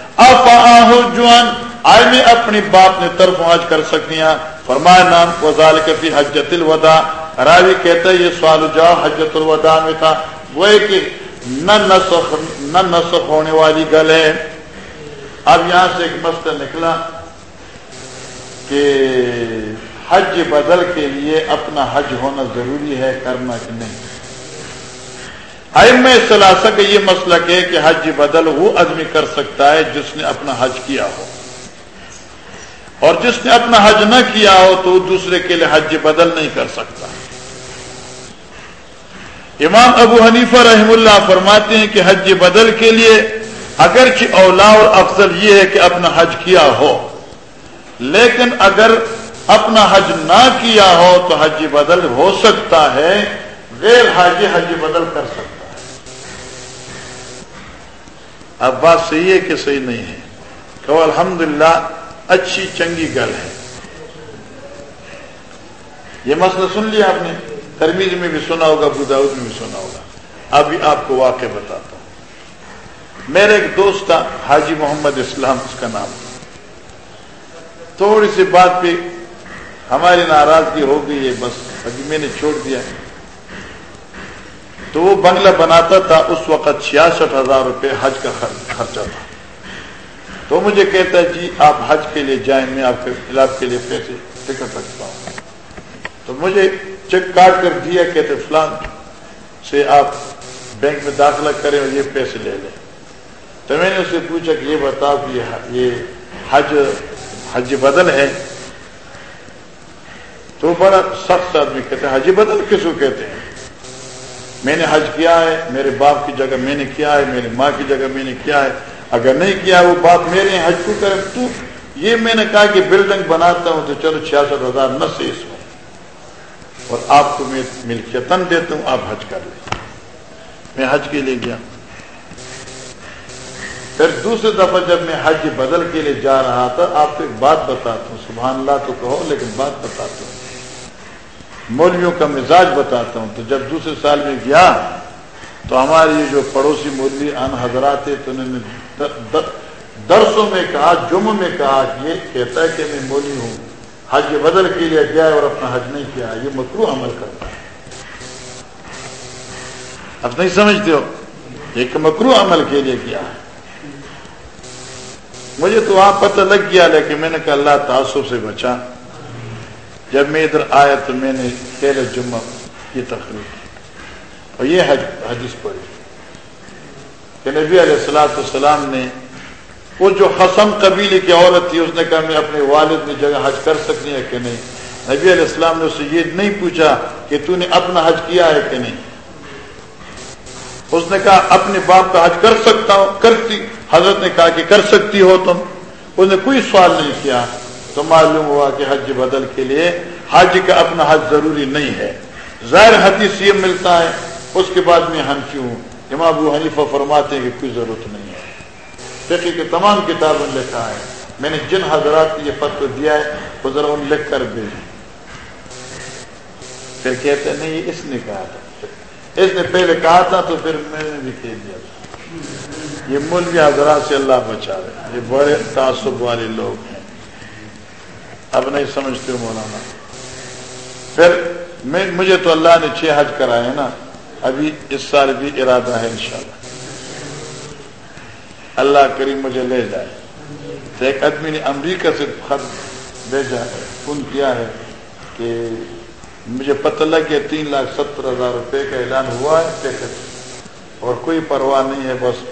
جوان، آئے میں اپنی باپ نے طرف آج کر سکتی ہیں۔ فرمایا نام وزال کے فی حجت الوداع راوی کہتا ہے، یہ سوال جاؤ حجت الوداع میں تھا۔ وہ کہ نہ نسخ نہ نسخ ہونے والی گل ہے۔ اب یہاں سے ایک مسئلہ نکلا کہ حج بدل کے لیے اپنا حج ہونا ضروری ہے، کرنا کہ نہیں۔ ائم سلاسہ کا یہ مسئلہ کہ کہ حج بدل وہ آدمی کر سکتا ہے جس نے اپنا حج کیا ہو۔ اور جس نے اپنا حج نہ کیا ہو تو دوسرے کے لیے حج بدل نہیں کر سکتا۔ امام ابو حنیفہ رحم اللہ فرماتے ہیں کہ حج بدل کے لیے اگرچہ اولا اور افضل یہ ہے کہ اپنا حج کیا ہو، لیکن اگر اپنا حج نہ کیا ہو تو حج بدل ہو سکتا ہے، غیر حاجی حج بدل کر سکتا اب بات صحیح ہے کہ صحیح نہیں ہے؟ کہ الحمد اچھی، چنگی گل ہے۔ یہ مسئلہ سن لیا آپ نے؟ ترمیز میں بھی سنا ہوگا بداؤد میں بھی سنا ہوگا۔ ابھی آپ کو واقع بتاتا ہوں۔ میرا ایک دوست تھا، حاجی محمد اسلام، اس کا نام۔ تھوڑی سی بات پہ ہماری ناراضگی ہو گئی ہے، بس ابھی میں نے چھوڑ دیا۔ تو وہ بنگلہ بناتا تھا، اس وقت چھیاسٹھ ہزار روپے حج کا خرچہ تھا۔ تو مجھے کہتا ہے جی آپ حج کے لیے جائیں، میں آپ کے خلاف کے لیے پیسے، ٹکٹ رکھتا ہوں تو مجھے چیک کاٹ کر دیا کہتے فلان سے آپ بینک میں داخلہ کریں اور یہ پیسے لے لیں۔ تو میں نے اسے پوچھا کہ یہ بتاؤ کہ یہ حج حج بدل ہے۔ تو بڑا سخت آدمی کہتے ہیں حج بدل کس کو کہتے ہیں؟ میں نے حج کیا ہے، میرے باپ کی جگہ میں نے کیا ہے میری ماں کی جگہ میں نے کیا ہے۔ اگر نہیں کیا وہ باپ میرے حج کو کرے تو یہ میں نے کہا کہ بلڈنگ بناتا ہوں تو چلو چھیاسٹھ ہزار نہ سے اس میں اور آپ کو میں ملکیتن دیتا ہوں، آپ حج کر لیں میں حج کے لیے گیا۔ پھر دوسری دفعہ جب میں حج بدل کے لیے جا رہا تھا، آپ کو ایک بات بتاتا ہوں۔ سبحان اللہ تو کہو، لیکن بات بتاتا ہوں۔ مولویوں کا مزاج بتاتا ہوں تو جب دوسرے سال میں گیا تو ہمارے جو پڑوسی مولوی ان حضرات تھے تو انہوں نے درسوں میں کہا جم میں کہا کہ یہ کہتا ہے کہ میں مولوی ہوں۔ حج بدل کے لیے گیا اور اپنا حج نہیں کیا۔ یہ مکرو عمل کرتا ہے۔ اب نہیں سمجھتے ہو؟ ایک مکرو عمل کے لیے کیا ہے مجھے تو وہاں پتہ لگ گیا لیکن میں نے کہا اللہ تعصب سے بچا۔ جب میں ادھر آیا تو میں نے پہلے جمعہ کی تقریر کی۔ اور یہ حدیث پڑھی۔ کہ نبی علیہ السلاۃ السلام نے وہ جو حسم قبیلے کی عورت تھی، اس نے کہا میں اپنے والد میں جگہ حج کر سکتی ہے کہ نہیں؟ نبی علیہ السلام نے اسے یہ نہیں پوچھا کہ تو نے اپنا حج کیا ہے کہ نہیں؟ اس نے کہا اپنے باپ کا حج کر سکتا ہوں، کرتی حضرت نے کہا کہ کر سکتی ہو تم۔ اس نے کوئی سوال نہیں کیا۔ تو معلوم ہوا کہ حج بدل کے لیے حج کا اپنا حج ضروری نہیں ہے۔ ظاہر حدیث یہ ملتا ہے، اس کے بعد میں ہم کیوں؟ امام ابو حنیفہ فرماتے ہیں کہ کوئی ضرورت نہیں ہے۔ فقہ کے تمام کتابوں لکھا ہے۔ میں نے جن حضرات یہ فتو دیا ہے، وہ ذرا ان لکھ کر بھیجیں۔ پھر کہتے ہیں، نہیں اس نے کہا تھا۔ اس نے پہلے کہا تھا تو پھر میں نے بھی کہہ دیا تھا۔ یہ مولوی حضرات سے اللہ بچا رہے یہ بڑے تعصب والے لوگ ہیں۔ اب نہیں سمجھتے ہو مولانا۔ پھر میں مجھے تو اللہ نے چھ حج کرائے ہیں نا۔ ابھی اس سال بھی ارادہ ہے انشاءاللہ۔ اللہ کریم مجھے لے جائے۔ تو ایک آدمی نے امریکہ سے خط بھیجا ہے فون کیا ہے کہ مجھے پتہ لگ گیا تین لاکھ ستر ہزار روپے کا اعلان ہوا ہے پیکج۔ اور کوئی پرواہ نہیں ہے، بس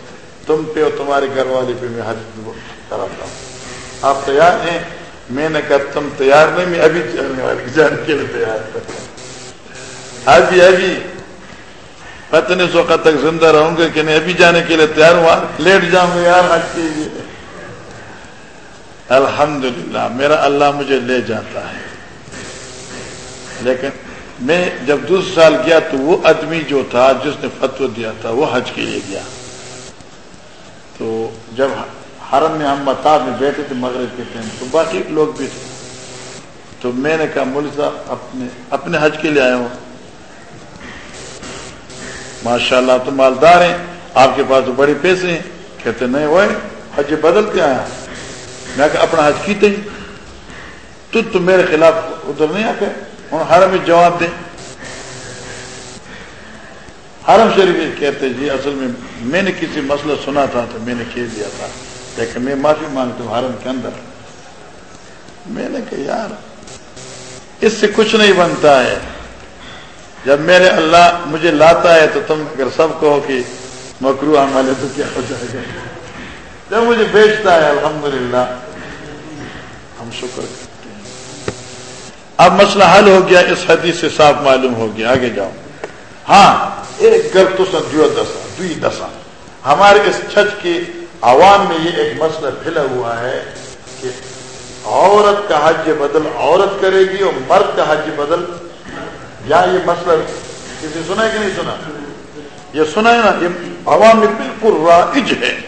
تم پہ اور تمہاری گھر والی پہ میں حج کراتا ہوں۔ آپ تیار ہیں؟ میں نے کہا، تم تیار نہیں؟ میں ابھی جانے والی جانے کے لیے تیار ابھی ابھی۔ پتہ نہیں سو تک زندہ رہوں گا کہ نہیں، ابھی جانے کے لیے تیار ہوا لیٹ جاؤں گا یار حج کے لیے۔ الحمد میرا اللہ مجھے لے جاتا ہے۔ لیکن میں جب دوسرے سال گیا تو وہ آدمی جو تھا، جس نے فتو دیا تھا، وہ حج کے لیے گیا۔ تو جب حرم میں ہم متا میں بیٹھے تھے، مغرب کے ٹائم تو باقی لوگ بھی تھے۔ تو میں نے کہا مول صاحب، اپنے اپنے حج کے لیے آئے ہوں ماشاء اللہ تو مالدار ہیں۔ آپ کے پاس تو بڑے پیسے ہیں۔ کہتے نہیں وہ حج بدل کے آیا۔ میں کہ اپنا حج کی تھی تو تم میرے خلاف ادھر نہیں آ کے ہوں حرم میں جواب دیں۔ حرم شریف کہتے جی اصل میں میں نے کسی مسئلہ سنا تھا تو میں نے کہہ دیا تھا۔ لیکن میں معافی مانگتا ہوں حرم کے اندر۔ میں نے کہا، یار، اس سے کچھ نہیں بنتا ہے۔ جب میرے اللہ مجھے لاتا ہے تو تم اگر سب کہو کہ مکرو عمل ہے تو کیا ہو جائے گا؟ جب مجھے بیچتا ہے، الحمدللہ۔ ہم شکر کرتے ہیں۔ اب مسئلہ حل ہو گیا، اس حدیث سے صاف معلوم ہو گیا۔ آگے جاؤ۔ ہاں ایک گھر تو سو دسا دسا۔ ہمارے اس چھت کی عوام میں یہ ایک مسئلہ پھیلا ہوا ہے کہ عورت کا حج بدل عورت کرے گی اور مرد کا حج بدل، یا یہ مسئلہ کسی سنا ہے کہ نہیں سنا؟ یہ سنا ہے نا، یہ عوام میں بالکل رائج ہے۔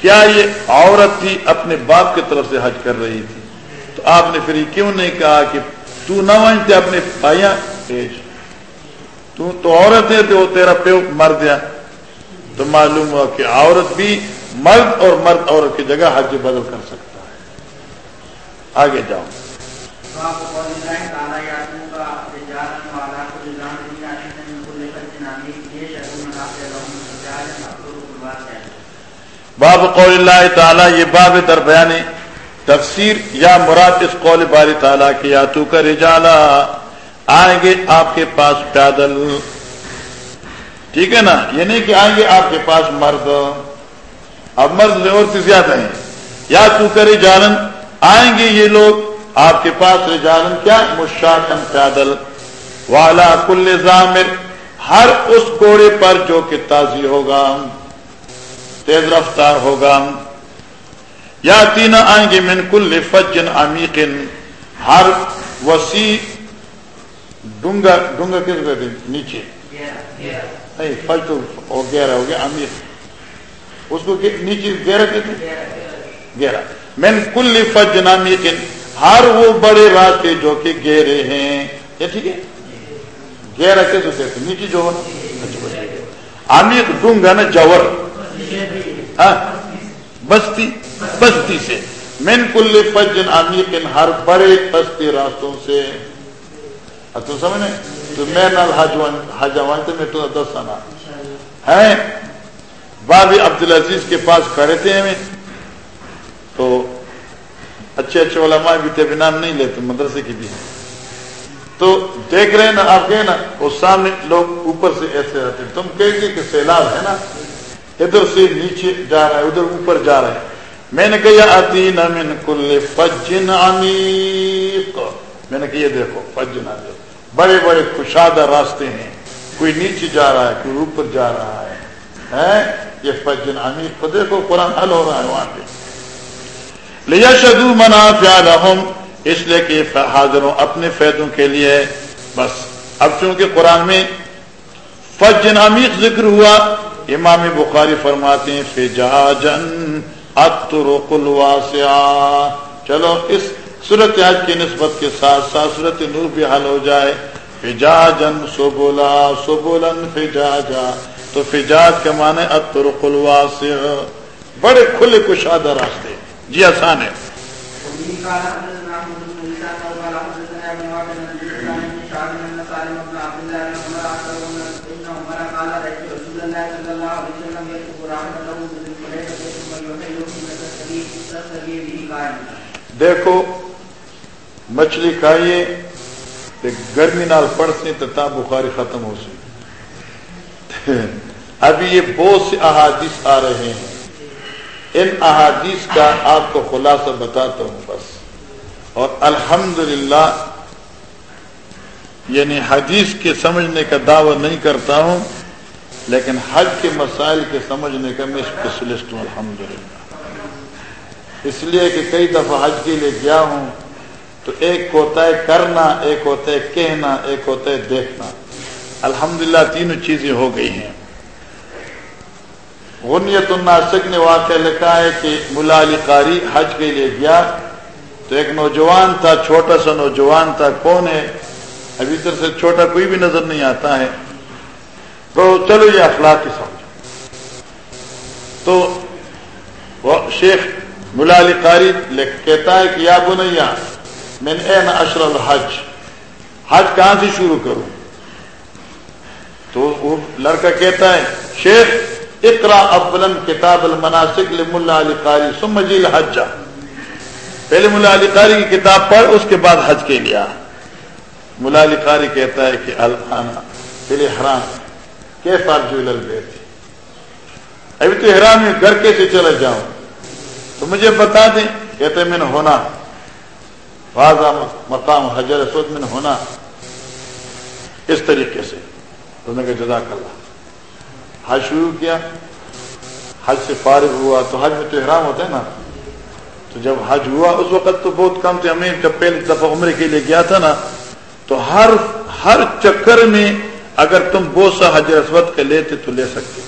کیا یہ عورت تھی اپنے باپ کی طرف سے حج کر رہی تھی؟ تو آپ نے پھر یہ کیوں نہیں کہا کہ تو نہ مانتے اپنے بھائیاں پیش؟ تو تو عورت ہے تو تیرا پیو مر دیا تو معلوم ہوا کہ عورت بھی مرد اور مرد عورت کی جگہ حج بدل کر سکتا ہے۔ آگے جاؤ۔ باب قول اللہ تعالیٰ، یہ باب در بیان تفسیر یا مراد اس قول باری تعالیٰ کی، یا تو کا رجالا، آئیں گے آپ کے پاس پیدل۔ ٹھیک ہے نا؟ یہ نہیں کہ آئیں گے آپ کے پاس مرد۔ اب مرد اور سے زیادہ ہیں۔ یا تو کرے جالن آئیں گے یہ لوگ۔ آپ کے پاس رجالن کیا؟ مشاکن پیدل والا کل ضامر۔ ہر اس کوڑے پر جو کہ تازی ہوگا۔ تیز رفتار ہوگا۔ یا تین آئیں گے من کل فجن عمیقن۔ ہر وسیع ڈونگا ڈونگا کس کہتے نیچے۔ نہیں فج تو گہرا ہو گیا عمیق۔ اس کو نیچے گہرا کہتے ہیں گہرا من کل فجن عمیقن ہر وہ بڑے راستے جو کہ گہرے ہیں۔ یہ ٹھیک ہے؟ گہرا کیسے کہتے نیچے جو ہونا۔ عمیق ڈونگا نا جور ہاں؟ بستی بستی سے۔ من کل فجن عمیق ہر بڑے بستی راستوں سے۔ تو سمجھنے؟ تو میں نال حج وانتے میں تو دس آنا ہے بابی عبدالعزیز کے پاس کھڑے تھے ہمیں، تو اچھے اچھے علماء بھی تھے نام نہیں لیتے، مدرسے کی بھی۔ تو دیکھ رہے ہیں نا، آپ گئے نا، وہ سامنے لوگ اوپر سے ایسے آتے تم کہیں گے کہ سیلاب ہے نا، ادھر سے نیچے جا رہا ہے، ادھر اوپر جا رہا ہے۔ میں نے کہا آتی نہ من کل فجن عمیق۔ میں نے کہا، یہ دیکھو فجن عمیق بڑے بڑے کشادہ راستے ہیں۔ کوئی نیچے جا رہا ہے، کوئی اوپر جا رہا ہے۔ یہ فجن کو دیکھو، قرآن حل ہو رہا ہے وہاں پہ۔ لیا شدو منافع لہم، اس لیے کہ حاضروں اپنے فیدوں کے لیے۔ بس، اب چونکہ قرآن میں فجن عمیق ذکر ہوا، امام بخاری فرماتے ہیں، فجاجن الطرق الواسعہ۔ چلو، اس صورت آج کی نسبت کے ساتھ ساتھ صورت نور بھی حل ہو جائے۔ فجاجن سبولا سبولن فجاجا۔ تو فجاج کے معنی الطرق الواسع۔ بڑے کھلے کشادہ راستے۔ جی آسان ہے۔ دیکھو، مچھلی کھائیے گرمی نال پڑسی تو تا بخاری ختم ہو سی ابھی یہ بہت سے احادیث آ رہے ہیں۔ ان احادیث کا آپ کو خلاصہ بتاتا ہوں بس۔ اور الحمدللہ یعنی حدیث کے سمجھنے کا دعوی نہیں کرتا ہوں، لیکن حج کے مسائل کے سمجھنے کا میں اسپیشلسٹ ہوں، الحمدللہ۔ اس لیے کہ کئی دفعہ حج کے لیے گیا ہوں تو ایک ہوتا ہے کرنا، ایک ہوتا ہے کہنا، ایک ہوتا ہے دیکھنا۔ الحمدللہ، تینوں چیزیں ہو گئی ہیں۔ غنیت الناسک نے واقعہ لکھا ہے کہ ملا علی قاری حج کے لیے گیا تو ایک نوجوان تھا، چھوٹا سا نوجوان تھا، کون ہے؟ ابھی تر سے چھوٹا کوئی بھی نظر نہیں آتا ہے۔ تو چلو یہ اخلاق کی سمجھ۔ تو وہ شیخ ملا علی قاری کہتا ہے کہ یا بنیا میں نے اشر الحج، حج کہاں سے شروع کروں؟ تو وہ لڑکا کہتا ہے، شیخ اقرا ابلن کتاب المناسک لملا علی قاری سم جیل حج پہلے ملا علی قاری کی کتاب پڑھ، اس کے بعد حج کے لیا. ملا علی قاری کہتا ہے کہ الخانہ پہلے حرام. کے فارجو تھی ابھی تو حرام میں گھر کیسے چلا جاؤں؟ تو مجھے بتا دیں، کہتے میں نے ہونا. واضح مقام حجر اسود میں نے ہونا. اس طریقے سے. تو نے کہا جزاک اللہ. حج شروع کیا، حج سے فارغ ہوا تو حج میں تو احرام ہوتا ہے نا۔ تو جب حج ہوا، اس وقت تو بہت کم تھے۔ ہمیں جب پہلی دفعہ عمرے کے لیے گیا تھا نا، تو ہر ہر چکر میں اگر تم بہت سا حجر اسود کا لیتے تو لے سکتے۔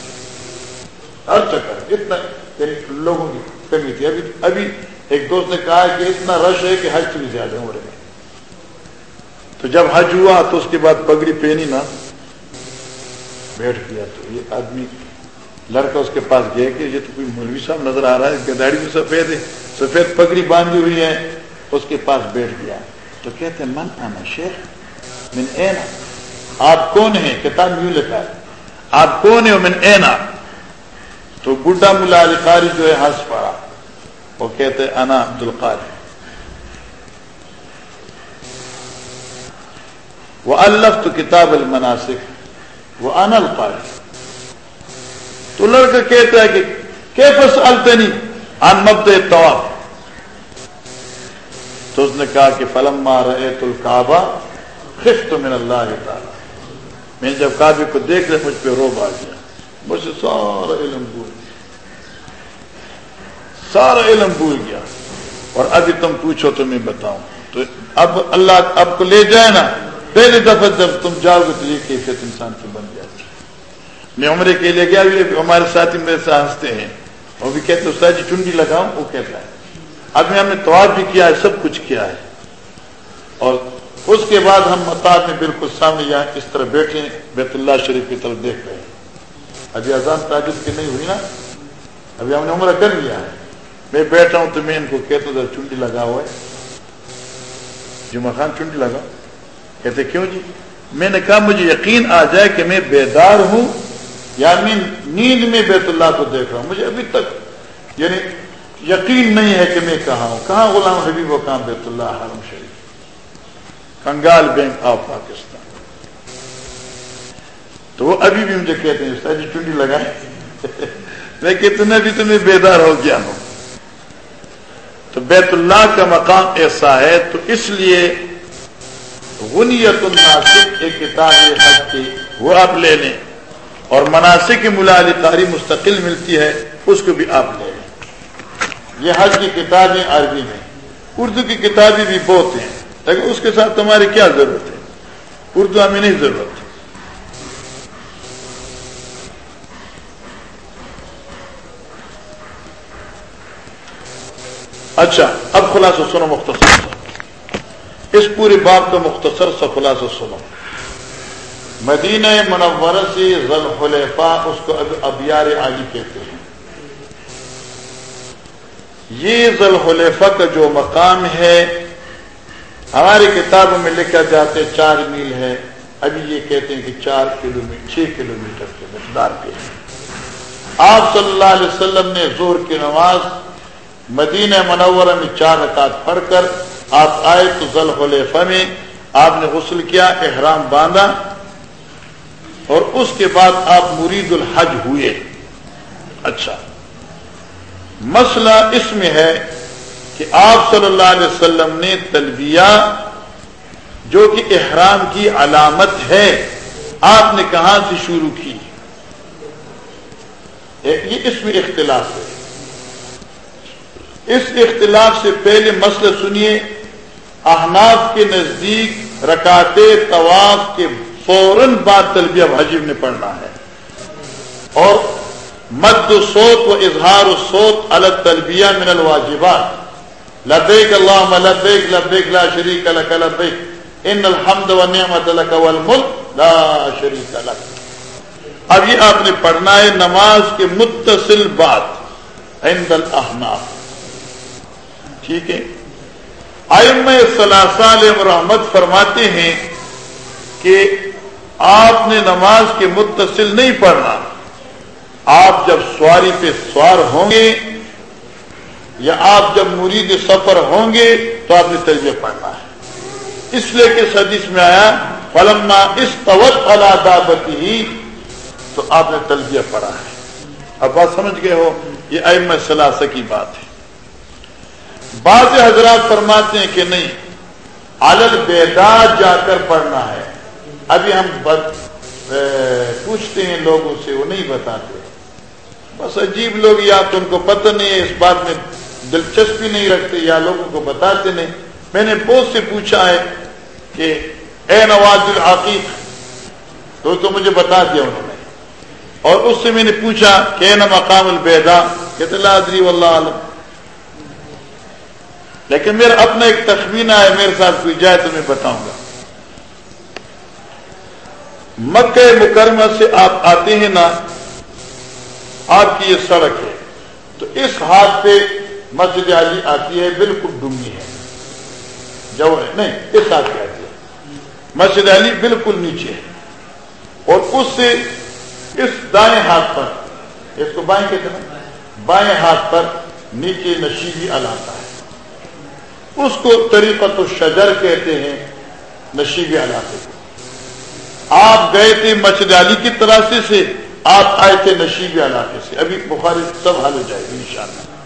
ہر چکر اتنا یعنی لوگوں کی کمی تھی۔ ابھی ابھی ایک دوست نے کہا کہ اتنا رش ہے کہ حج سے بھی زیادہ عمرے۔ میں تو جب حج ہوا تو اس کے بعد پگڑی پہنی نا۔ بیٹھ گیا تو یہ آدمی لڑکا اس کے پاس گیا کہ یہ تو کوئی مولوی صاحب نظر آ رہا ہے گداڑی بھی سفید ہے، سفید پگڑی باندھی ہوئی ہے اس کے پاس بیٹھ گیا۔ تو کہتے ہیں، من آنا شیخ؟ من اینا؟ آپ کون ہیں؟ کتاب یوں لکھا ہے۔ آپ کون ہیں؟ من اینا؟ تو بڈھا ملا علی قاری جو ہے، ہنس پڑا۔ وہ کہتے انا عبد القاری وہ الف تو کتاب المناسک وہ ان القاری تو لڑکا کہتا ہے کہ کیفس التنی ان مبد طواف تو اس نے کہا کہ فلم مار تو الکعبہ خفت من اللہ تعالی۔ میں جب کعبے کو دیکھ رہے مجھ پہ روب آ گیا۔ مجھ سے سارا علم بھول سارا علم بھول گیا۔ اور ابھی تم پوچھو تو میں بتاؤں۔ تو اب اللہ اب کو لے جائے نا۔ پہلی دفعہ جب تم جاؤ گے تو یہ کیفیت انسان کی بن جاتی میں عمرے کے لیے گیا بھی ہمارے ساتھی میرے سے ہنستے ہیں۔ وہ بھی کہتے استاد جی چنڈی لگاؤں؟ وہ کہتا ہے۔ اب میں ہم نے توار بھی کیا ہے، سب کچھ کیا ہے۔ اور اس کے بعد ہم متاد میں بالکل سامنے یہاں اس طرح بیٹھے بیت اللہ شریف کی طرف دیکھ رہے ہیں۔ ابھی آزاد تاجد کی نہیں ہوئی نا؟ ابھی ہم نے عمرہ کر لیا ہے۔ میں بیٹھا ہوں تو میں ان کو کہتا تھا چنڈی لگا ہوا ہے جمعہ خان، چنڈی لگا کہتے کیوں جی؟ میں نے کہا مجھے یقین آ جائے کہ میں بیدار ہوں یا میں نیند میں بیت اللہ کو دیکھ رہا ہوں۔ مجھے ابھی تک یعنی یقین نہیں ہے کہ میں کہاں ہوں۔ کہاں غلام حبیب و کہاں بیت اللہ حرم شریف۔ کنگال بینک آف پاکستان۔ تو وہ ابھی بھی مجھے کہتے ہیں جی چنڈی لگائے (laughs) میں کتنے بھی تمہیں بیدار ہو گیا ہوں۔ تو بیت اللہ کا مقام ایسا ہے، تو اس لیے غنیت الناسک ایک کتاب حج کی وہ آپ لے لیں اور مناسب کی ملا مستقل ملتی ہے، اس کو بھی آپ لے لیں۔ یہ حج کی کتابیں عربی میں اردو کی کتابیں بھی بہت ہیں، لیکن اس کے ساتھ تمہاری کیا ضرورت ہے؟ اردو ہمیں نہیں ضرورت۔ اچھا اب خلاصہ سنو مختصر۔ اس پورے باپ کا مختصر سا خلاصہ سنو۔ مدینہ منور سے ذلحلیفا اس کو ابیار علی کہتے ہیں۔ یہ ذلحلیفا کا جو مقام ہے، ہماری کتابوں میں لکھا جاتے چار میل ہے۔ ابھی یہ کہتے ہیں کہ چار کلو میٹر چھ کلو میٹر کے مقدار پہ آپ صلی اللہ علیہ وسلم نے زور کی نماز مدینہ منورہ میں چار رکعت پڑھ کر آپ آئے تو ذلحلیفہ میں آپ نے غسل کیا، احرام باندھا اور اس کے بعد آپ مرید الحج ہوئے۔ اچھا۔ مسئلہ اس میں ہے کہ آپ صلی اللہ علیہ وسلم نے تلبیہ جو کہ احرام کی علامت ہے، آپ نے کہاں سے شروع کی؟ یہ اس میں اختلاف ہے۔ اس اختلاف سے پہلے مسئلہ سنیے۔ احناف کے نزدیک رکاتے طواف کے فوراً بعد تلبیہ واجب نے پڑھنا ہے۔ اور مد سوت و اظہار سوت الگ تلبیہ من الواجبات۔ لبیک اللہ لبیک لبیک لا شریک لک لبیک۔ ان الحمد و نعمت لک والملک لا شریک لک۔ اب یہ آپ نے پڑھنا ہے نماز کے متصل بات عند الاحناف۔ ٹھیک ہے؟ آئم علیہ رحمت فرماتے ہیں کہ آپ نے نماز کے متصل نہیں پڑھنا۔ آپ جب سواری پہ سوار ہوں گے یا آپ جب مرید سفر ہوں گے تو آپ نے تجزیہ پڑھنا ہے۔ اس لیے کہ حدیث میں آیا، فلما اس طوط دعوتی ہی تو آپ نے تلبیہ پڑھا ہے۔ اب بات سمجھ گئے ہو، یہ ام سلاسہ کی بات ہے۔ بعض حضرات فرماتے ہیں کہ نہیں، علل بیداد جا کر پڑھنا ہے۔ ابھی ہم پوچھتے ہیں لوگوں سے، وہ نہیں بتاتے۔ بس عجیب لوگ، یا تو ان کو پتہ نہیں ہے، اس بات میں دلچسپی نہیں رکھتے، یا لوگوں کو بتاتے نہیں۔ میں نے بہت سے پوچھا ہے کہ، اے نواز العقیق، تو تو مجھے بتا دیا انہوں نے۔ اور اس سے میں نے پوچھا کہ نا مقام البیدا کہتے اللہ ادری واللہ عالم لیکن میرا اپنا ایک تخمینہ ہے، میرے ساتھ کوئی جائے تو میں بتاؤں گا۔ مکہ مکرمہ سے آپ آتے ہیں نا، آپ کی یہ سڑک ہے۔ تو اس ہاتھ پہ مسجد علی آتی ہے، بالکل ڈمی ہے۔ جو ہے نہیں، اس ہاتھ پہ آتی ہے۔ مسجد علی بالکل نیچے ہے۔ اور اس سے اس دائیں ہاتھ پر، اس کو بائیں کہتے ہیں بائیں ہاتھ پر نیچے نشیبی علاقہ ہے۔ اس کو طریقت الشجر کہتے ہیں نشیبی علاقے کو۔ آپ گئے تھے مسجد علی کی تراشی سے، آپ آئے تھے نشیب علاقے سے۔ ابھی بخاری سب حل ہو جائے گی انشاءاللہ۔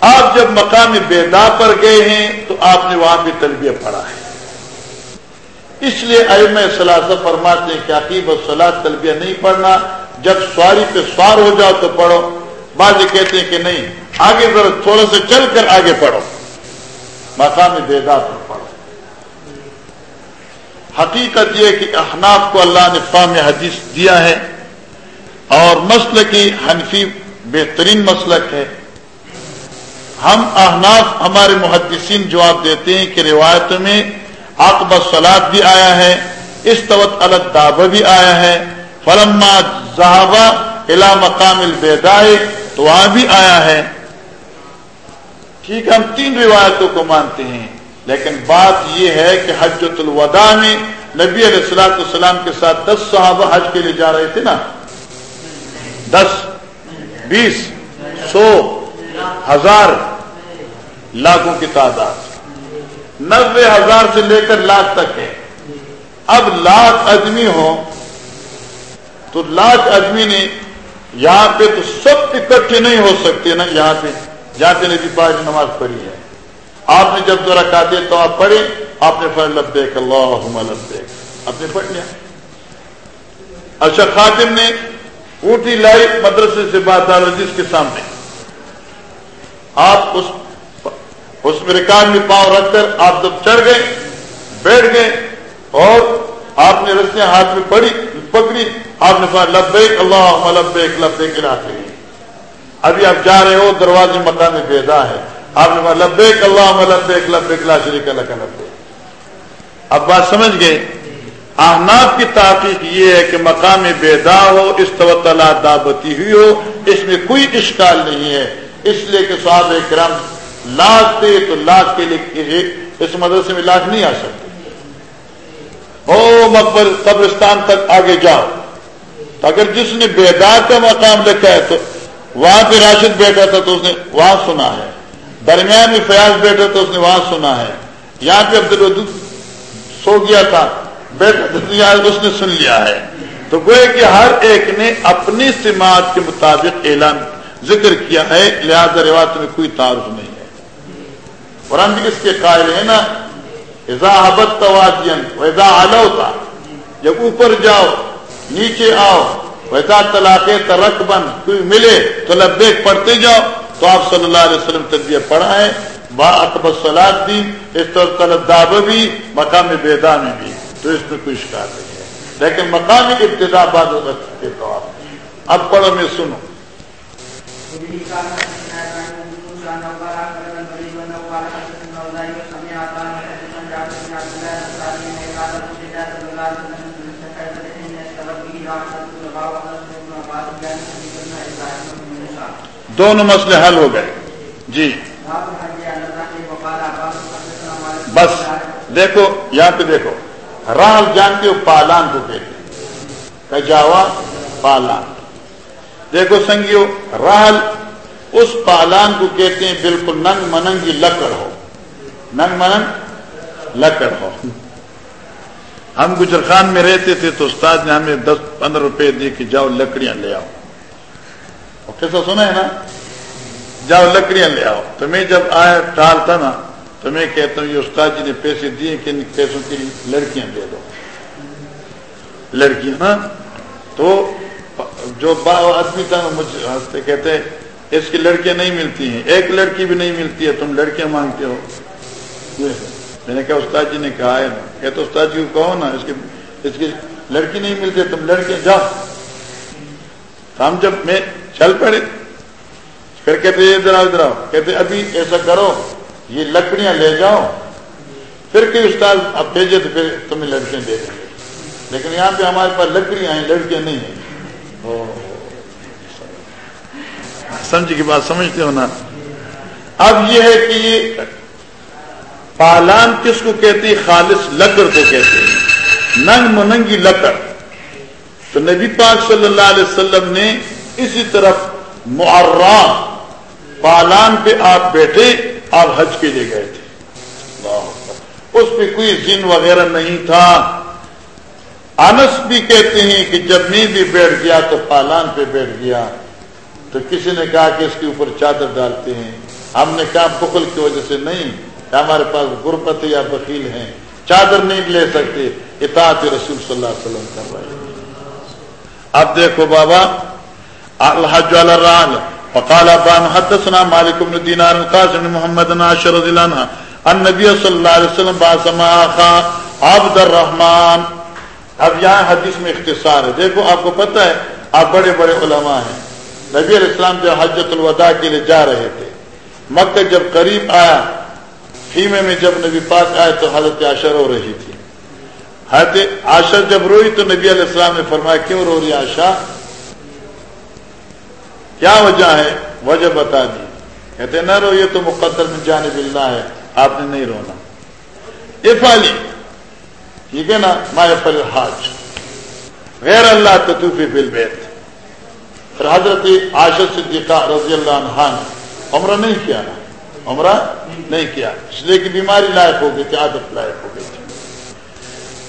آپ جب مقام بیدا پر گئے ہیں، تو آپ نے وہاں پہ تلبیہ پڑھا ہے۔ اس لیے ایم سلاسہ فرماتے ہیں کہ عقیب و سلاد تلبیہ نہیں پڑھنا۔ جب سواری پہ سوار ہو جاؤ تو پڑھو۔ بعض کہتے ہیں کہ نہیں، آگے ذرا تھوڑا سا چل کر آگے پڑھو۔ مقام بیدا پر پڑھو حقیقت یہ کہ احناف کو اللہ نے فام حدیث دیا ہے اور مسل کی حنفی بہترین مسلک ہے۔ ہم احناف ہمارے محدثین جواب دیتے ہیں کہ روایت میں آکب سلاد بھی آیا ہے اس طوط الگ دعوی بھی آیا ہے، فلما زہابہ الا مقام البیدائے تو وہاں بھی آیا ہے۔ ٹھیک ہے، ہم تین روایتوں کو مانتے ہیں، لیکن بات یہ ہے کہ حجت الوداع میں نبی علیہ السلاۃ السلام کے ساتھ دس صحابہ حج کے لیے جا رہے تھے نا؟ دس، بیس، سو، ہزار لاکھوں کی تعداد۔ نبے ہزار سے لے کر لاکھ تک ہے۔ اب لاکھ آدمی ہو تو لاکھ آدمی نے یہاں پہ تو سب اکٹھے نہیں ہو سکتے نا، یہاں پہ جہاں پہ نبی پاک نے نماز پڑھی ہے۔ آپ نے جب دورہ کہتے تو آپ پڑھے آپ نے پڑھ لبیک اللہ لبیک۔ آپ نے پڑھ لیا۔ اچھا خاتم نے اونٹی لائی مدرسے سے بات ڈال جس کے سامنے۔ آپ اس اس میں ریکارڈ میں پاؤں رکھ کر آپ جب چڑھ گئے، بیٹھ گئے اور آپ نے رسیاں ہاتھ میں پڑی پکڑی۔ آپ نے کہا لبیک اللہ لبیک لبیک علاقے ابھی آپ جا رہے ہو، دروازے مکان میں بیدا ہے آپ نے لبیک اللہ لبیک لبیک لا شریک اللہ کا لبیک۔ اب بات سمجھ گئے؟ احناف کی تحقیق یہ ہے کہ مقام بیدا ہو اس توتلا دعوتی ہوئی ہو، اس میں کوئی اشکال نہیں ہے۔ اس لیے کہ صاحب کرم لاکھ تھے، تو لاکھ کے لیے اس مدرسے میں لاکھ نہیں آ سکتے۔ او مقبر قبرستان تک آگے جاؤ۔ اگر جس نے بیدار کا مقام لکھا ہے، تو وہاں پہ راشد بیٹھا تھا تو اس نے وہاں سنا ہے۔ درمیان میں فیاض بیٹھا تو اس نے وہاں سنا ہے۔ یہاں پہ عبد الودود سو گیا تھا۔ بیٹھا تو اس نے سن لیا ہے۔ تو گوئے کہ ہر ایک نے اپنی سماعت کے مطابق اعلان ذکر کیا ہے، لہذا روایت میں کوئی تعارف نہیں ہے۔ قرآن بھی اس کے قائل ہے نا ایزا حبت توادین ویزا آلو تھا جب اوپر جاؤ، نیچے آؤ ویسا طلاق ترک بن کوئی ملے تو لبیک پڑھتے جاؤ۔ تو آپ صلی اللہ علیہ وسلم تربیہ پڑھا ہے با سلاد دی، اس طرح طلب داب بھی، مقام بیدا میں بھی۔ تو اس میں کوئی شکار نہیں ہے۔ لیکن مقامی ابتدا بعد کے طور اب پڑھو میں سنو۔ دونوں مسئلے حل ہو گئے۔ جی۔ بس، دیکھو، یہاں پہ دیکھو۔ راہل جانتے ہو پالان کو کہتے کجاوا پالان۔ دیکھو سنگیو راہل اس پالان کو کہتے ہیں بالکل ننگ مننگ لکڑ ہو۔ ننگ مننگ لکڑ ہو۔ ہم گجر خان میں رہتے تھے تو استاد نے ہمیں دس، پندرہ روپے دے کہ جاؤ لکڑیاں لے آؤ۔ اور کیسا سنا ہے نا، جاؤ لکڑیاں لے آؤ۔ تو میں جب آیا ٹالتا نا تو میں کہتا ہوں، یہ استاد جی نے پیسے دیے کہ ان پیسوں کی لڑکیاں دے دو لڑکیاں نا تو جو با آدمی تھا مجھے ہنستے کہتے، اس کی لڑکیاں نہیں ملتی ہیں۔ ایک لڑکی بھی نہیں ملتی ہے، تم لڑکیاں مانگتے ہو۔ میں نے کہا، استاد جی نے کہا ہے نا کہ تو استاد جی کو کہو نا، اس کی اس کی لڑکی نہیں ملتی، تم لڑکیاں جاؤ۔ ہم جب میں چل پڑے، پھر کہتے ادھر آؤ ادھر آؤ۔ کہتے ابھی ایسا کرو، یہ لکڑیاں لے جاؤ۔ پھر کئی استاد اب بھیجے تو پھر تمہیں لڑکیاں دے دیں۔ لیکن یہاں پہ ہمارے پاس لکڑیاں ہیں، لڑکیاں نہیں ہیں۔ سمجھ کی بات سمجھتے ہو نا؟ اب یہ ہے کہ یہ پالان کس کو کہتی خالص لکڑ کو کہتے ہیں۔ ننگ مننگی لکڑ۔ تو نبی پاک صلی اللہ علیہ وسلم نے اسی طرف معرام پالان پہ آپ بیٹھے آپ حج کے لیے گئے تھے۔ اس پہ کوئی جن وغیرہ نہیں تھا۔ انس بھی کہتے ہیں کہ جب میں بھی بیٹھ گیا تو پالان پہ بیٹھ گیا۔ تو کسی نے کہا کہ اس کے اوپر چادر ڈالتے ہیں۔ ہم نے کہا بخل کی وجہ سے نہیں کہ ہمارے پاس غربت یا وکیل ہیں۔ چادر نہیں لے سکتے، اطاعت رسول صلی اللہ علیہ وسلم کر رہے ہیں۔ اب دیکھو بابا، الحج الران فقال ابان حدثنا مالك بن دينار القاسم محمد ناشر رضي الله عنه النبي صلى الله عليه وسلم باسما اخا عبد الرحمن. اب یہاں حدیث میں اختصار ہے۔ دیکھو، آپ کو پتہ ہے، آپ بڑے بڑے علماء ہیں۔ نبی علیہ السلام جو حجت الوداع کے لیے جا رہے تھے، مکہ جب قریب آیا، خیمے میں جب نبی پاک آئے تو حضرت عاشر رو رہی تھی۔ حضرت عاشر جب روئی تو نبی علیہ السلام نے فرمایا، کیوں رو رہی آشا کیا وجہ ہے؟ وجہ بتا دی۔ کہتے نہ رو یہ تو مقدر میں جانب اللہ ہے، آپ نے نہیں رونا۔ افالی ٹھیک ہے نا؟ ما فل حاج غیر اللہ تطوفی بل بیت پھر حضرت عاشر صدیقہ رضی اللہ عنہ نے عمرہ نہیں کیا نا؟ عمرہ نہیں کیا۔ اس لیے کہ بیماری لائق ہو گئی تھی عادت لائق ہو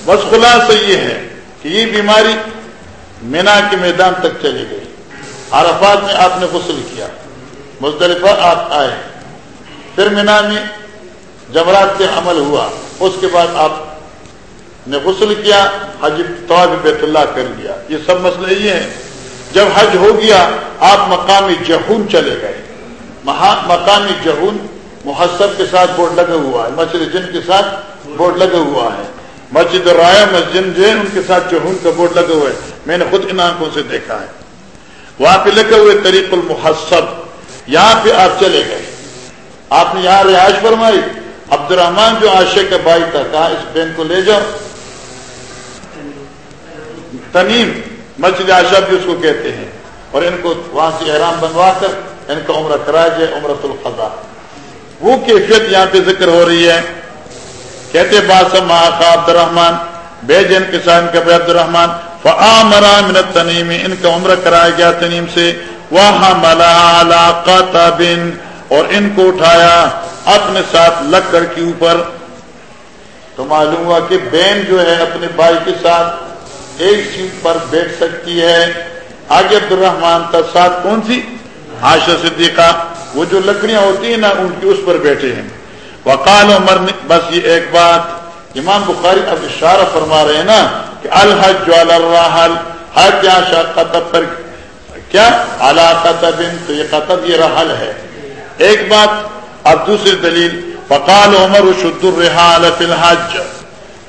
بس خلاصہ یہ ہے کہ یہ بیماری مینا کے میدان تک چلی گئی۔ عرفات میں آپ نے غسل کیا۔ مزدلفہ آپ آئے۔ پھر مینا میں جمرات سے عمل ہوا۔ اس کے بعد آپ نے غسل کیا، حج طواب بیت اللہ کر لیا۔ یہ سب مسئلے یہ ہیں جب حج ہو گیا، آپ مقامی جہون چلے گئے۔ مقامی جہون محسب کے ساتھ بورڈ لگا ہوا ہے۔ مسجد جن کے ساتھ بورڈ لگا ہوا ہے۔ مسجد رایا مسجد جو ہے ان کے ساتھ جہون کا بورڈ لگا ہوا ہے، میں نے خود ان آنکھوں سے دیکھا ہے۔ وہاں پہ لکھے ہوئے طریق المحسب یہاں پہ آپ چلے گئے۔ آپ نے یہاں رہائش فرمائی۔ عبد الرحمان جو عاشق کا بھائی تھا، کہا، اس بین کو لے جاؤ۔ تنیم، مسجد عاشا بھی اس کو کہتے ہیں۔ اور ان کو وہاں سے احرام بنوا کر ان کا عمرہ کرایا جائے عمرت الخضا وہ کیفیت یہاں پہ ذکر ہو رہی ہے۔ کہتے باسم عبد الرحمان بے جن کسان کا عبد الرحمان فعامرا من تنیم ان کا عمرہ کرایا گیا تنیم سے وہ ملا بن اور ان کو اٹھایا اپنے ساتھ لکڑ کے اوپر۔ تو معلوم ہوا کہ بین جو ہے اپنے بھائی کے ساتھ ایک سیٹ پر بیٹھ سکتی ہے۔ آگے عبد الرحمان کا ساتھ کون سی؟ آشا صدیقہ، وہ جو لکڑیاں ہوتی ہیں نا، ان کی اس پر بیٹھے ہیں۔ وقال عمر نے بس یہ ایک بات۔ امام بخاری اب اشارہ فرما رہے ہیں نا کہ الحج الرحل، حج یا قطب پر کیا؟ اللہ قطب، تو یہ قطب، یہ رحل ہے۔ ایک بات، اب دوسری دلیل فقال عمر شد الرحال فی الحج۔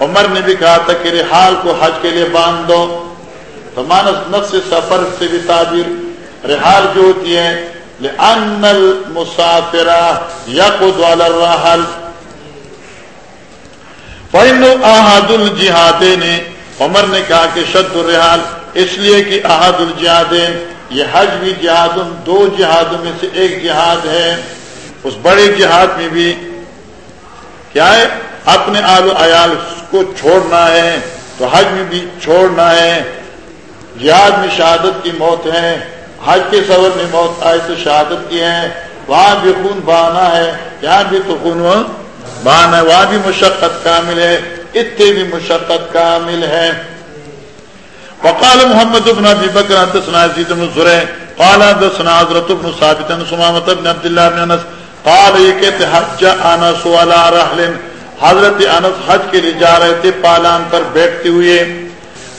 عمر نے بھی کہا تھا کہ رحال کو حج کے لیے باندھ دو تو مانس نفس سفر سے بھی تعبیر، رحال جو ہوتی ہے لأن المسافر يقض على الرحل. فإنه أحد الجهادين، عمر نے کہا کہ شد الرحال اس لیے کہ احد الجہادین یہ حج بھی جہاد، دو جہادوں میں سے ایک جہاد ہے۔ اس بڑے جہاد میں بھی کیا ہے؟ اپنے آل و عیال کو چھوڑنا ہے، تو حج میں بھی چھوڑنا ہے۔ جہاد میں شہادت کی موت ہے۔ حج کے سبب میں موت آئے تو شہادت کی ہے وہاں بھی خون بہانا ہے، یہاں بھی تو خون بہانا ہے، وہاں بھی مشقت کامل ہے اتنے بھی مشقت کامل ہے۔ وقال محمد بن ابي بكر حدثنا يزيد بن زريع قال حدثنا حضرت بن ثابت بن سمامة بن عبد الله بن انس، قال یہ کہتے، حج انس على رحل، حضرت انس حج کے لیے جا رہے تھے، پالان پر بیٹھتے ہوئے،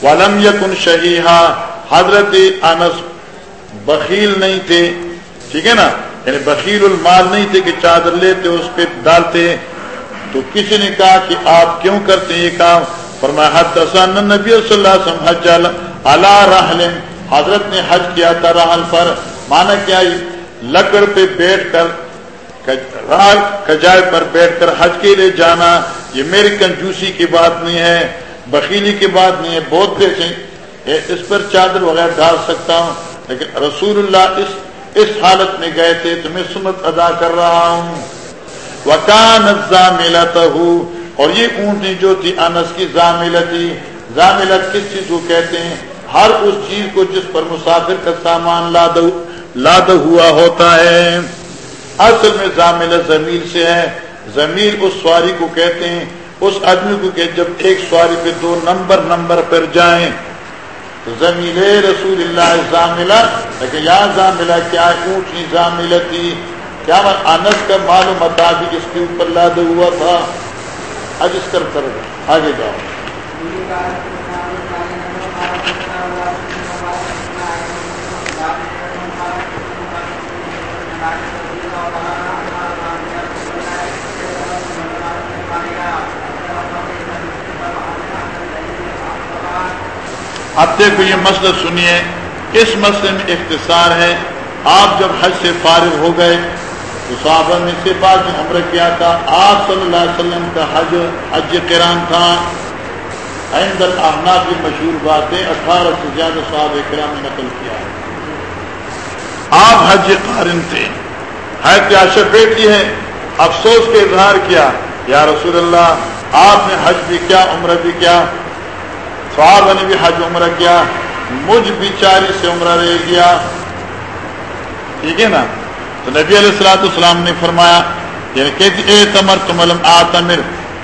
ولم يكن شهيها حضرت انس بخیل نہیں تھے، ٹھیک ہے نا؟ یعنی بخیل المال نہیں تھے کہ چادر لیتے، اس پہ ڈالتے۔ تو کسی نے کہا کہ آپ کیوں کرتے یہ کام؟ فرمایا نبی صلی اللہ علیہ وسلم حج اللہ رحل حضرت نے حج کیا تھا رحل پر۔ مانا کیا لکڑ پہ بیٹھ کر کجائے پر بیٹھ کر حج کے لیے جانا۔ یہ میری کنجوسی کی بات نہیں ہے، بخیلی کی بات نہیں ہے، بہت دیکھیں اس پر چادر وغیرہ ڈال سکتا ہوں۔ لیکن رسول اللہ اس اس حالت میں گئے تھے تو میں سنت ادا کر رہا ہوں۔ وکان زاملت اور یہ اونٹنی جو تھی انس کی زاملت تھی۔ زاملت کس چیز کو کہتے ہیں؟ ہر اس چیز کو جس پر مسافر کا سامان لاد لاد ہوا ہوتا ہے۔ اصل میں زامل زمین سے ہے۔ زمین اس سواری کو کہتے ہیں۔ اس آدمی کو کہ جب ایک سواری پہ دو نمبر نمبر پر جائیں تو زمین رسول اللہ زاملہ لیکن یہاں زاملہ کیا اونچی زاملہ تھی کیا انس کا معلوم مطابق اس کے اوپر لاد ہوا تھا؟ آج اس طرح کر آگے جاؤ۔ اب دیکھو یہ مسئلہ سنیے، اس مسئلے میں اختصار ہے۔ آپ جب حج سے فارغ ہو گئے، تو صحابہ میں سے بعد میں عمر کیا تھا۔ آپ صلی اللہ علیہ وسلم کا حج حج کرام تھا۔ عند الاحناف کی مشہور باتیں اٹھارہ سے زیادہ صحابہ کرام نے نقل کیا ہے آپ حج قارن تھے۔ حج عاشق بیٹی ہے؟ افسوس کے اظہار کیا۔ یا رسول اللہ، آپ نے حج بھی کیا عمر بھی کیا۔ صحابہ نے بھی حج عمرہ کیا؟ مجھ بیچاری سے عمرہ رہ گیا۔ ٹھیک ہے نا؟ تو نبی علیہ السلاۃ السلام نے فرمایا یعنی کہتی اے تمر، تم آتمر۔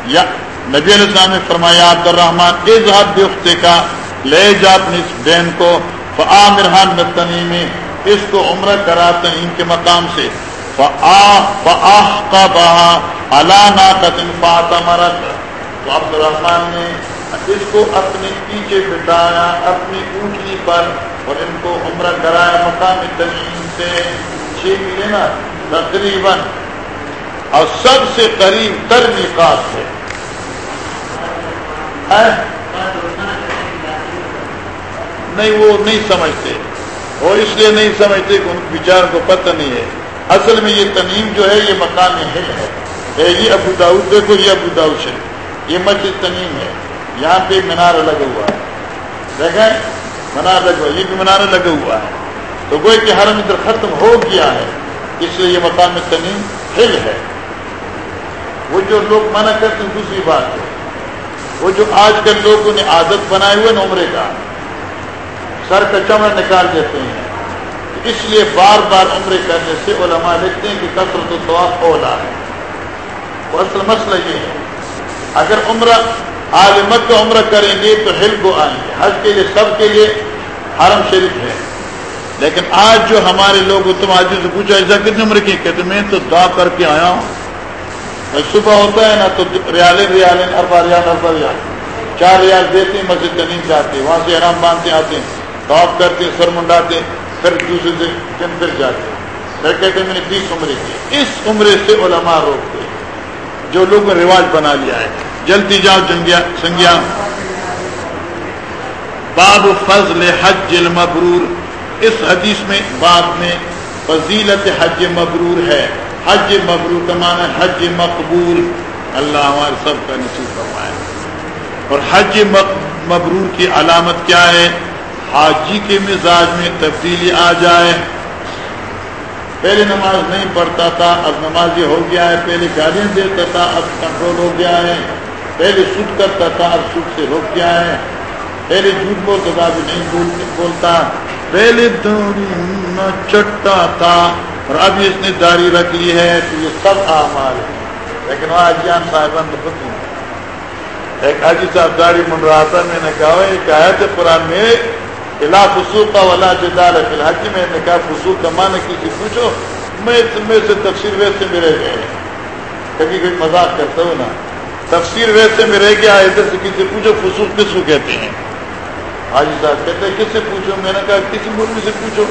یا نبی علیہ السلام نے فرمایا، عبد الرحمان اظہر بختے کا لے جا اپنی اس بہن کو فعامرحان نتنی میں اس کو عمرہ کراتے ہیں کے مقام سے۔ فآہ کا بہا علانہ قتل فاطمرت تو عبد الرحمان نے اس کو اپنے پیچھے بٹایا اپنی اونٹنی پر اور ان کو عمرہ کرایا مقام تنیم سے چھ ملے نا، تقریباً۔ اور سب سے قریب تر نکاس ہے۔ نہیں، وہ نہیں سمجھتے۔ وہ اس لیے نہیں سمجھتے کہ ان بیچار کو پتہ نہیں ہے۔ اصل میں یہ تنیم جو ہے، یہ مقام ہل ہے۔ یہ ابو داؤد، دیکھو یہ ابو داؤد ہے یہ مسجد تنیم ہے۔ یہاں پہ مینارہ لگا ہوا ہے۔ دیکھیں منار لگا ہوا یہ بھی منارہ لگا ہوا ہے۔ تو گوئے کہ حرم ادھر ختم ہو گیا ہے، اس لیے یہ مقام تنیم ہل ہے۔ وہ جو لوگ منع کرتے ہیں، دوسری بات ہے۔ وہ جو آج کل لوگوں نے عادت بنائے ہوئے نا عمرے کا۔ سر کا چمڑا نکال دیتے ہیں۔ اس لیے بار بار عمرے کرنے سے علماء لکھتے ہیں کہ کثرت و طواف اولا ہے۔ وہ اصل مسئلہ یہ ہے، اگر عمرہ عالمت کا عمرہ کریں گے تو ہل کو آئیں گے۔ حج کے لیے، سب کے لیے حرم شریف ہے۔ لیکن آج جو ہمارے لوگ تم آج سے پوچھا، ایسا کتنے عمر کی کہتے میں تو دعا کر کے آیا ہوں۔ صبح ہوتا ہے نا تو ریال ریال اربا ریال اربا ریال چار ریال دیتے ہیں، مسجد کا نیند جاتے ہیں، وہاں سے آرام باندھتے آتے ہیں۔ دعا کرتے ہیں، سر منڈاتے پھر دوسرے دن پھر جاتے ہیں۔ پھر کہتے ہیں، میں نے بیس عمرے کی اس عمرے سے علماء روکتے جو لوگوں نے رواج بنا لیا ہے۔ جلدی جاؤ جنگیا سنگیا. باب فضل حج المبرور. اس حدیث میں باب میں فضیلت حج مبرور ہے. حج مبرور کا معنی حج مقبول. اللہ ہمارے سب کا نصیب فرمائے. اور حج مبرور کی علامت کیا ہے؟ حاجی کے مزاج میں تبدیلی آ جائے. پہلے نماز نہیں پڑھتا تھا، اب نماز یہ ہو گیا ہے، پہلے گالیاں دیتا تھا، اب کنٹرول ہو گیا ہے. پہلے سود کرتا تھا، اب سود سے رک گیا ہے۔ پہلے جھوٹ بولتا تھا ابھی نہیں بولتا۔ پہلے نہ چٹتا تھا، اور اب اس نے داڑھی رکھ لی ہے تو یہ سب آمار ہے لیکن وہاں اجیان صاحبان ایک حاجی صاحب داڑھی من رہا تھا، میں نے کہا ایک آیت قرآن میں الا فسوق کا ولا جدال ہے فی الحال میں نے کہا، فسوق کا معنی کسی پوچھو، میں میں سے تفسیر ویسے میں گئے کبھی کبھی مذاق کرتا ہوں نا۔ تفسیر ویسے میں رہ گیا ادھر سے کسی پوچھو، فسوق کس کو کہتے ہیں؟ حاجی صاحب کہتے ہیں، کس سے پوچھو؟ میں نے کہا، کسی مرغی سے پوچھو۔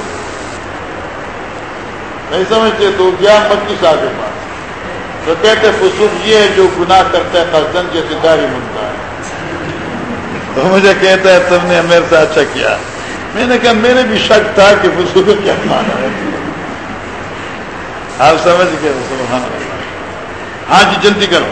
نہیں سمجھتے؟ تو گیا مکی صاحب کے پاس۔ تو کہتے فسوق یہ ہے، جو گناہ کرتا ہے قصدن جیسے داری منتا ہے۔ تو مجھے کہتا ہے، تم نے میرے سے اچھا کیا۔ میں نے کہا، میرے بھی شک تھا کہ فسوق کیا مانا ہے۔ آپ سمجھ گئے ہاں جی جلدی کرو۔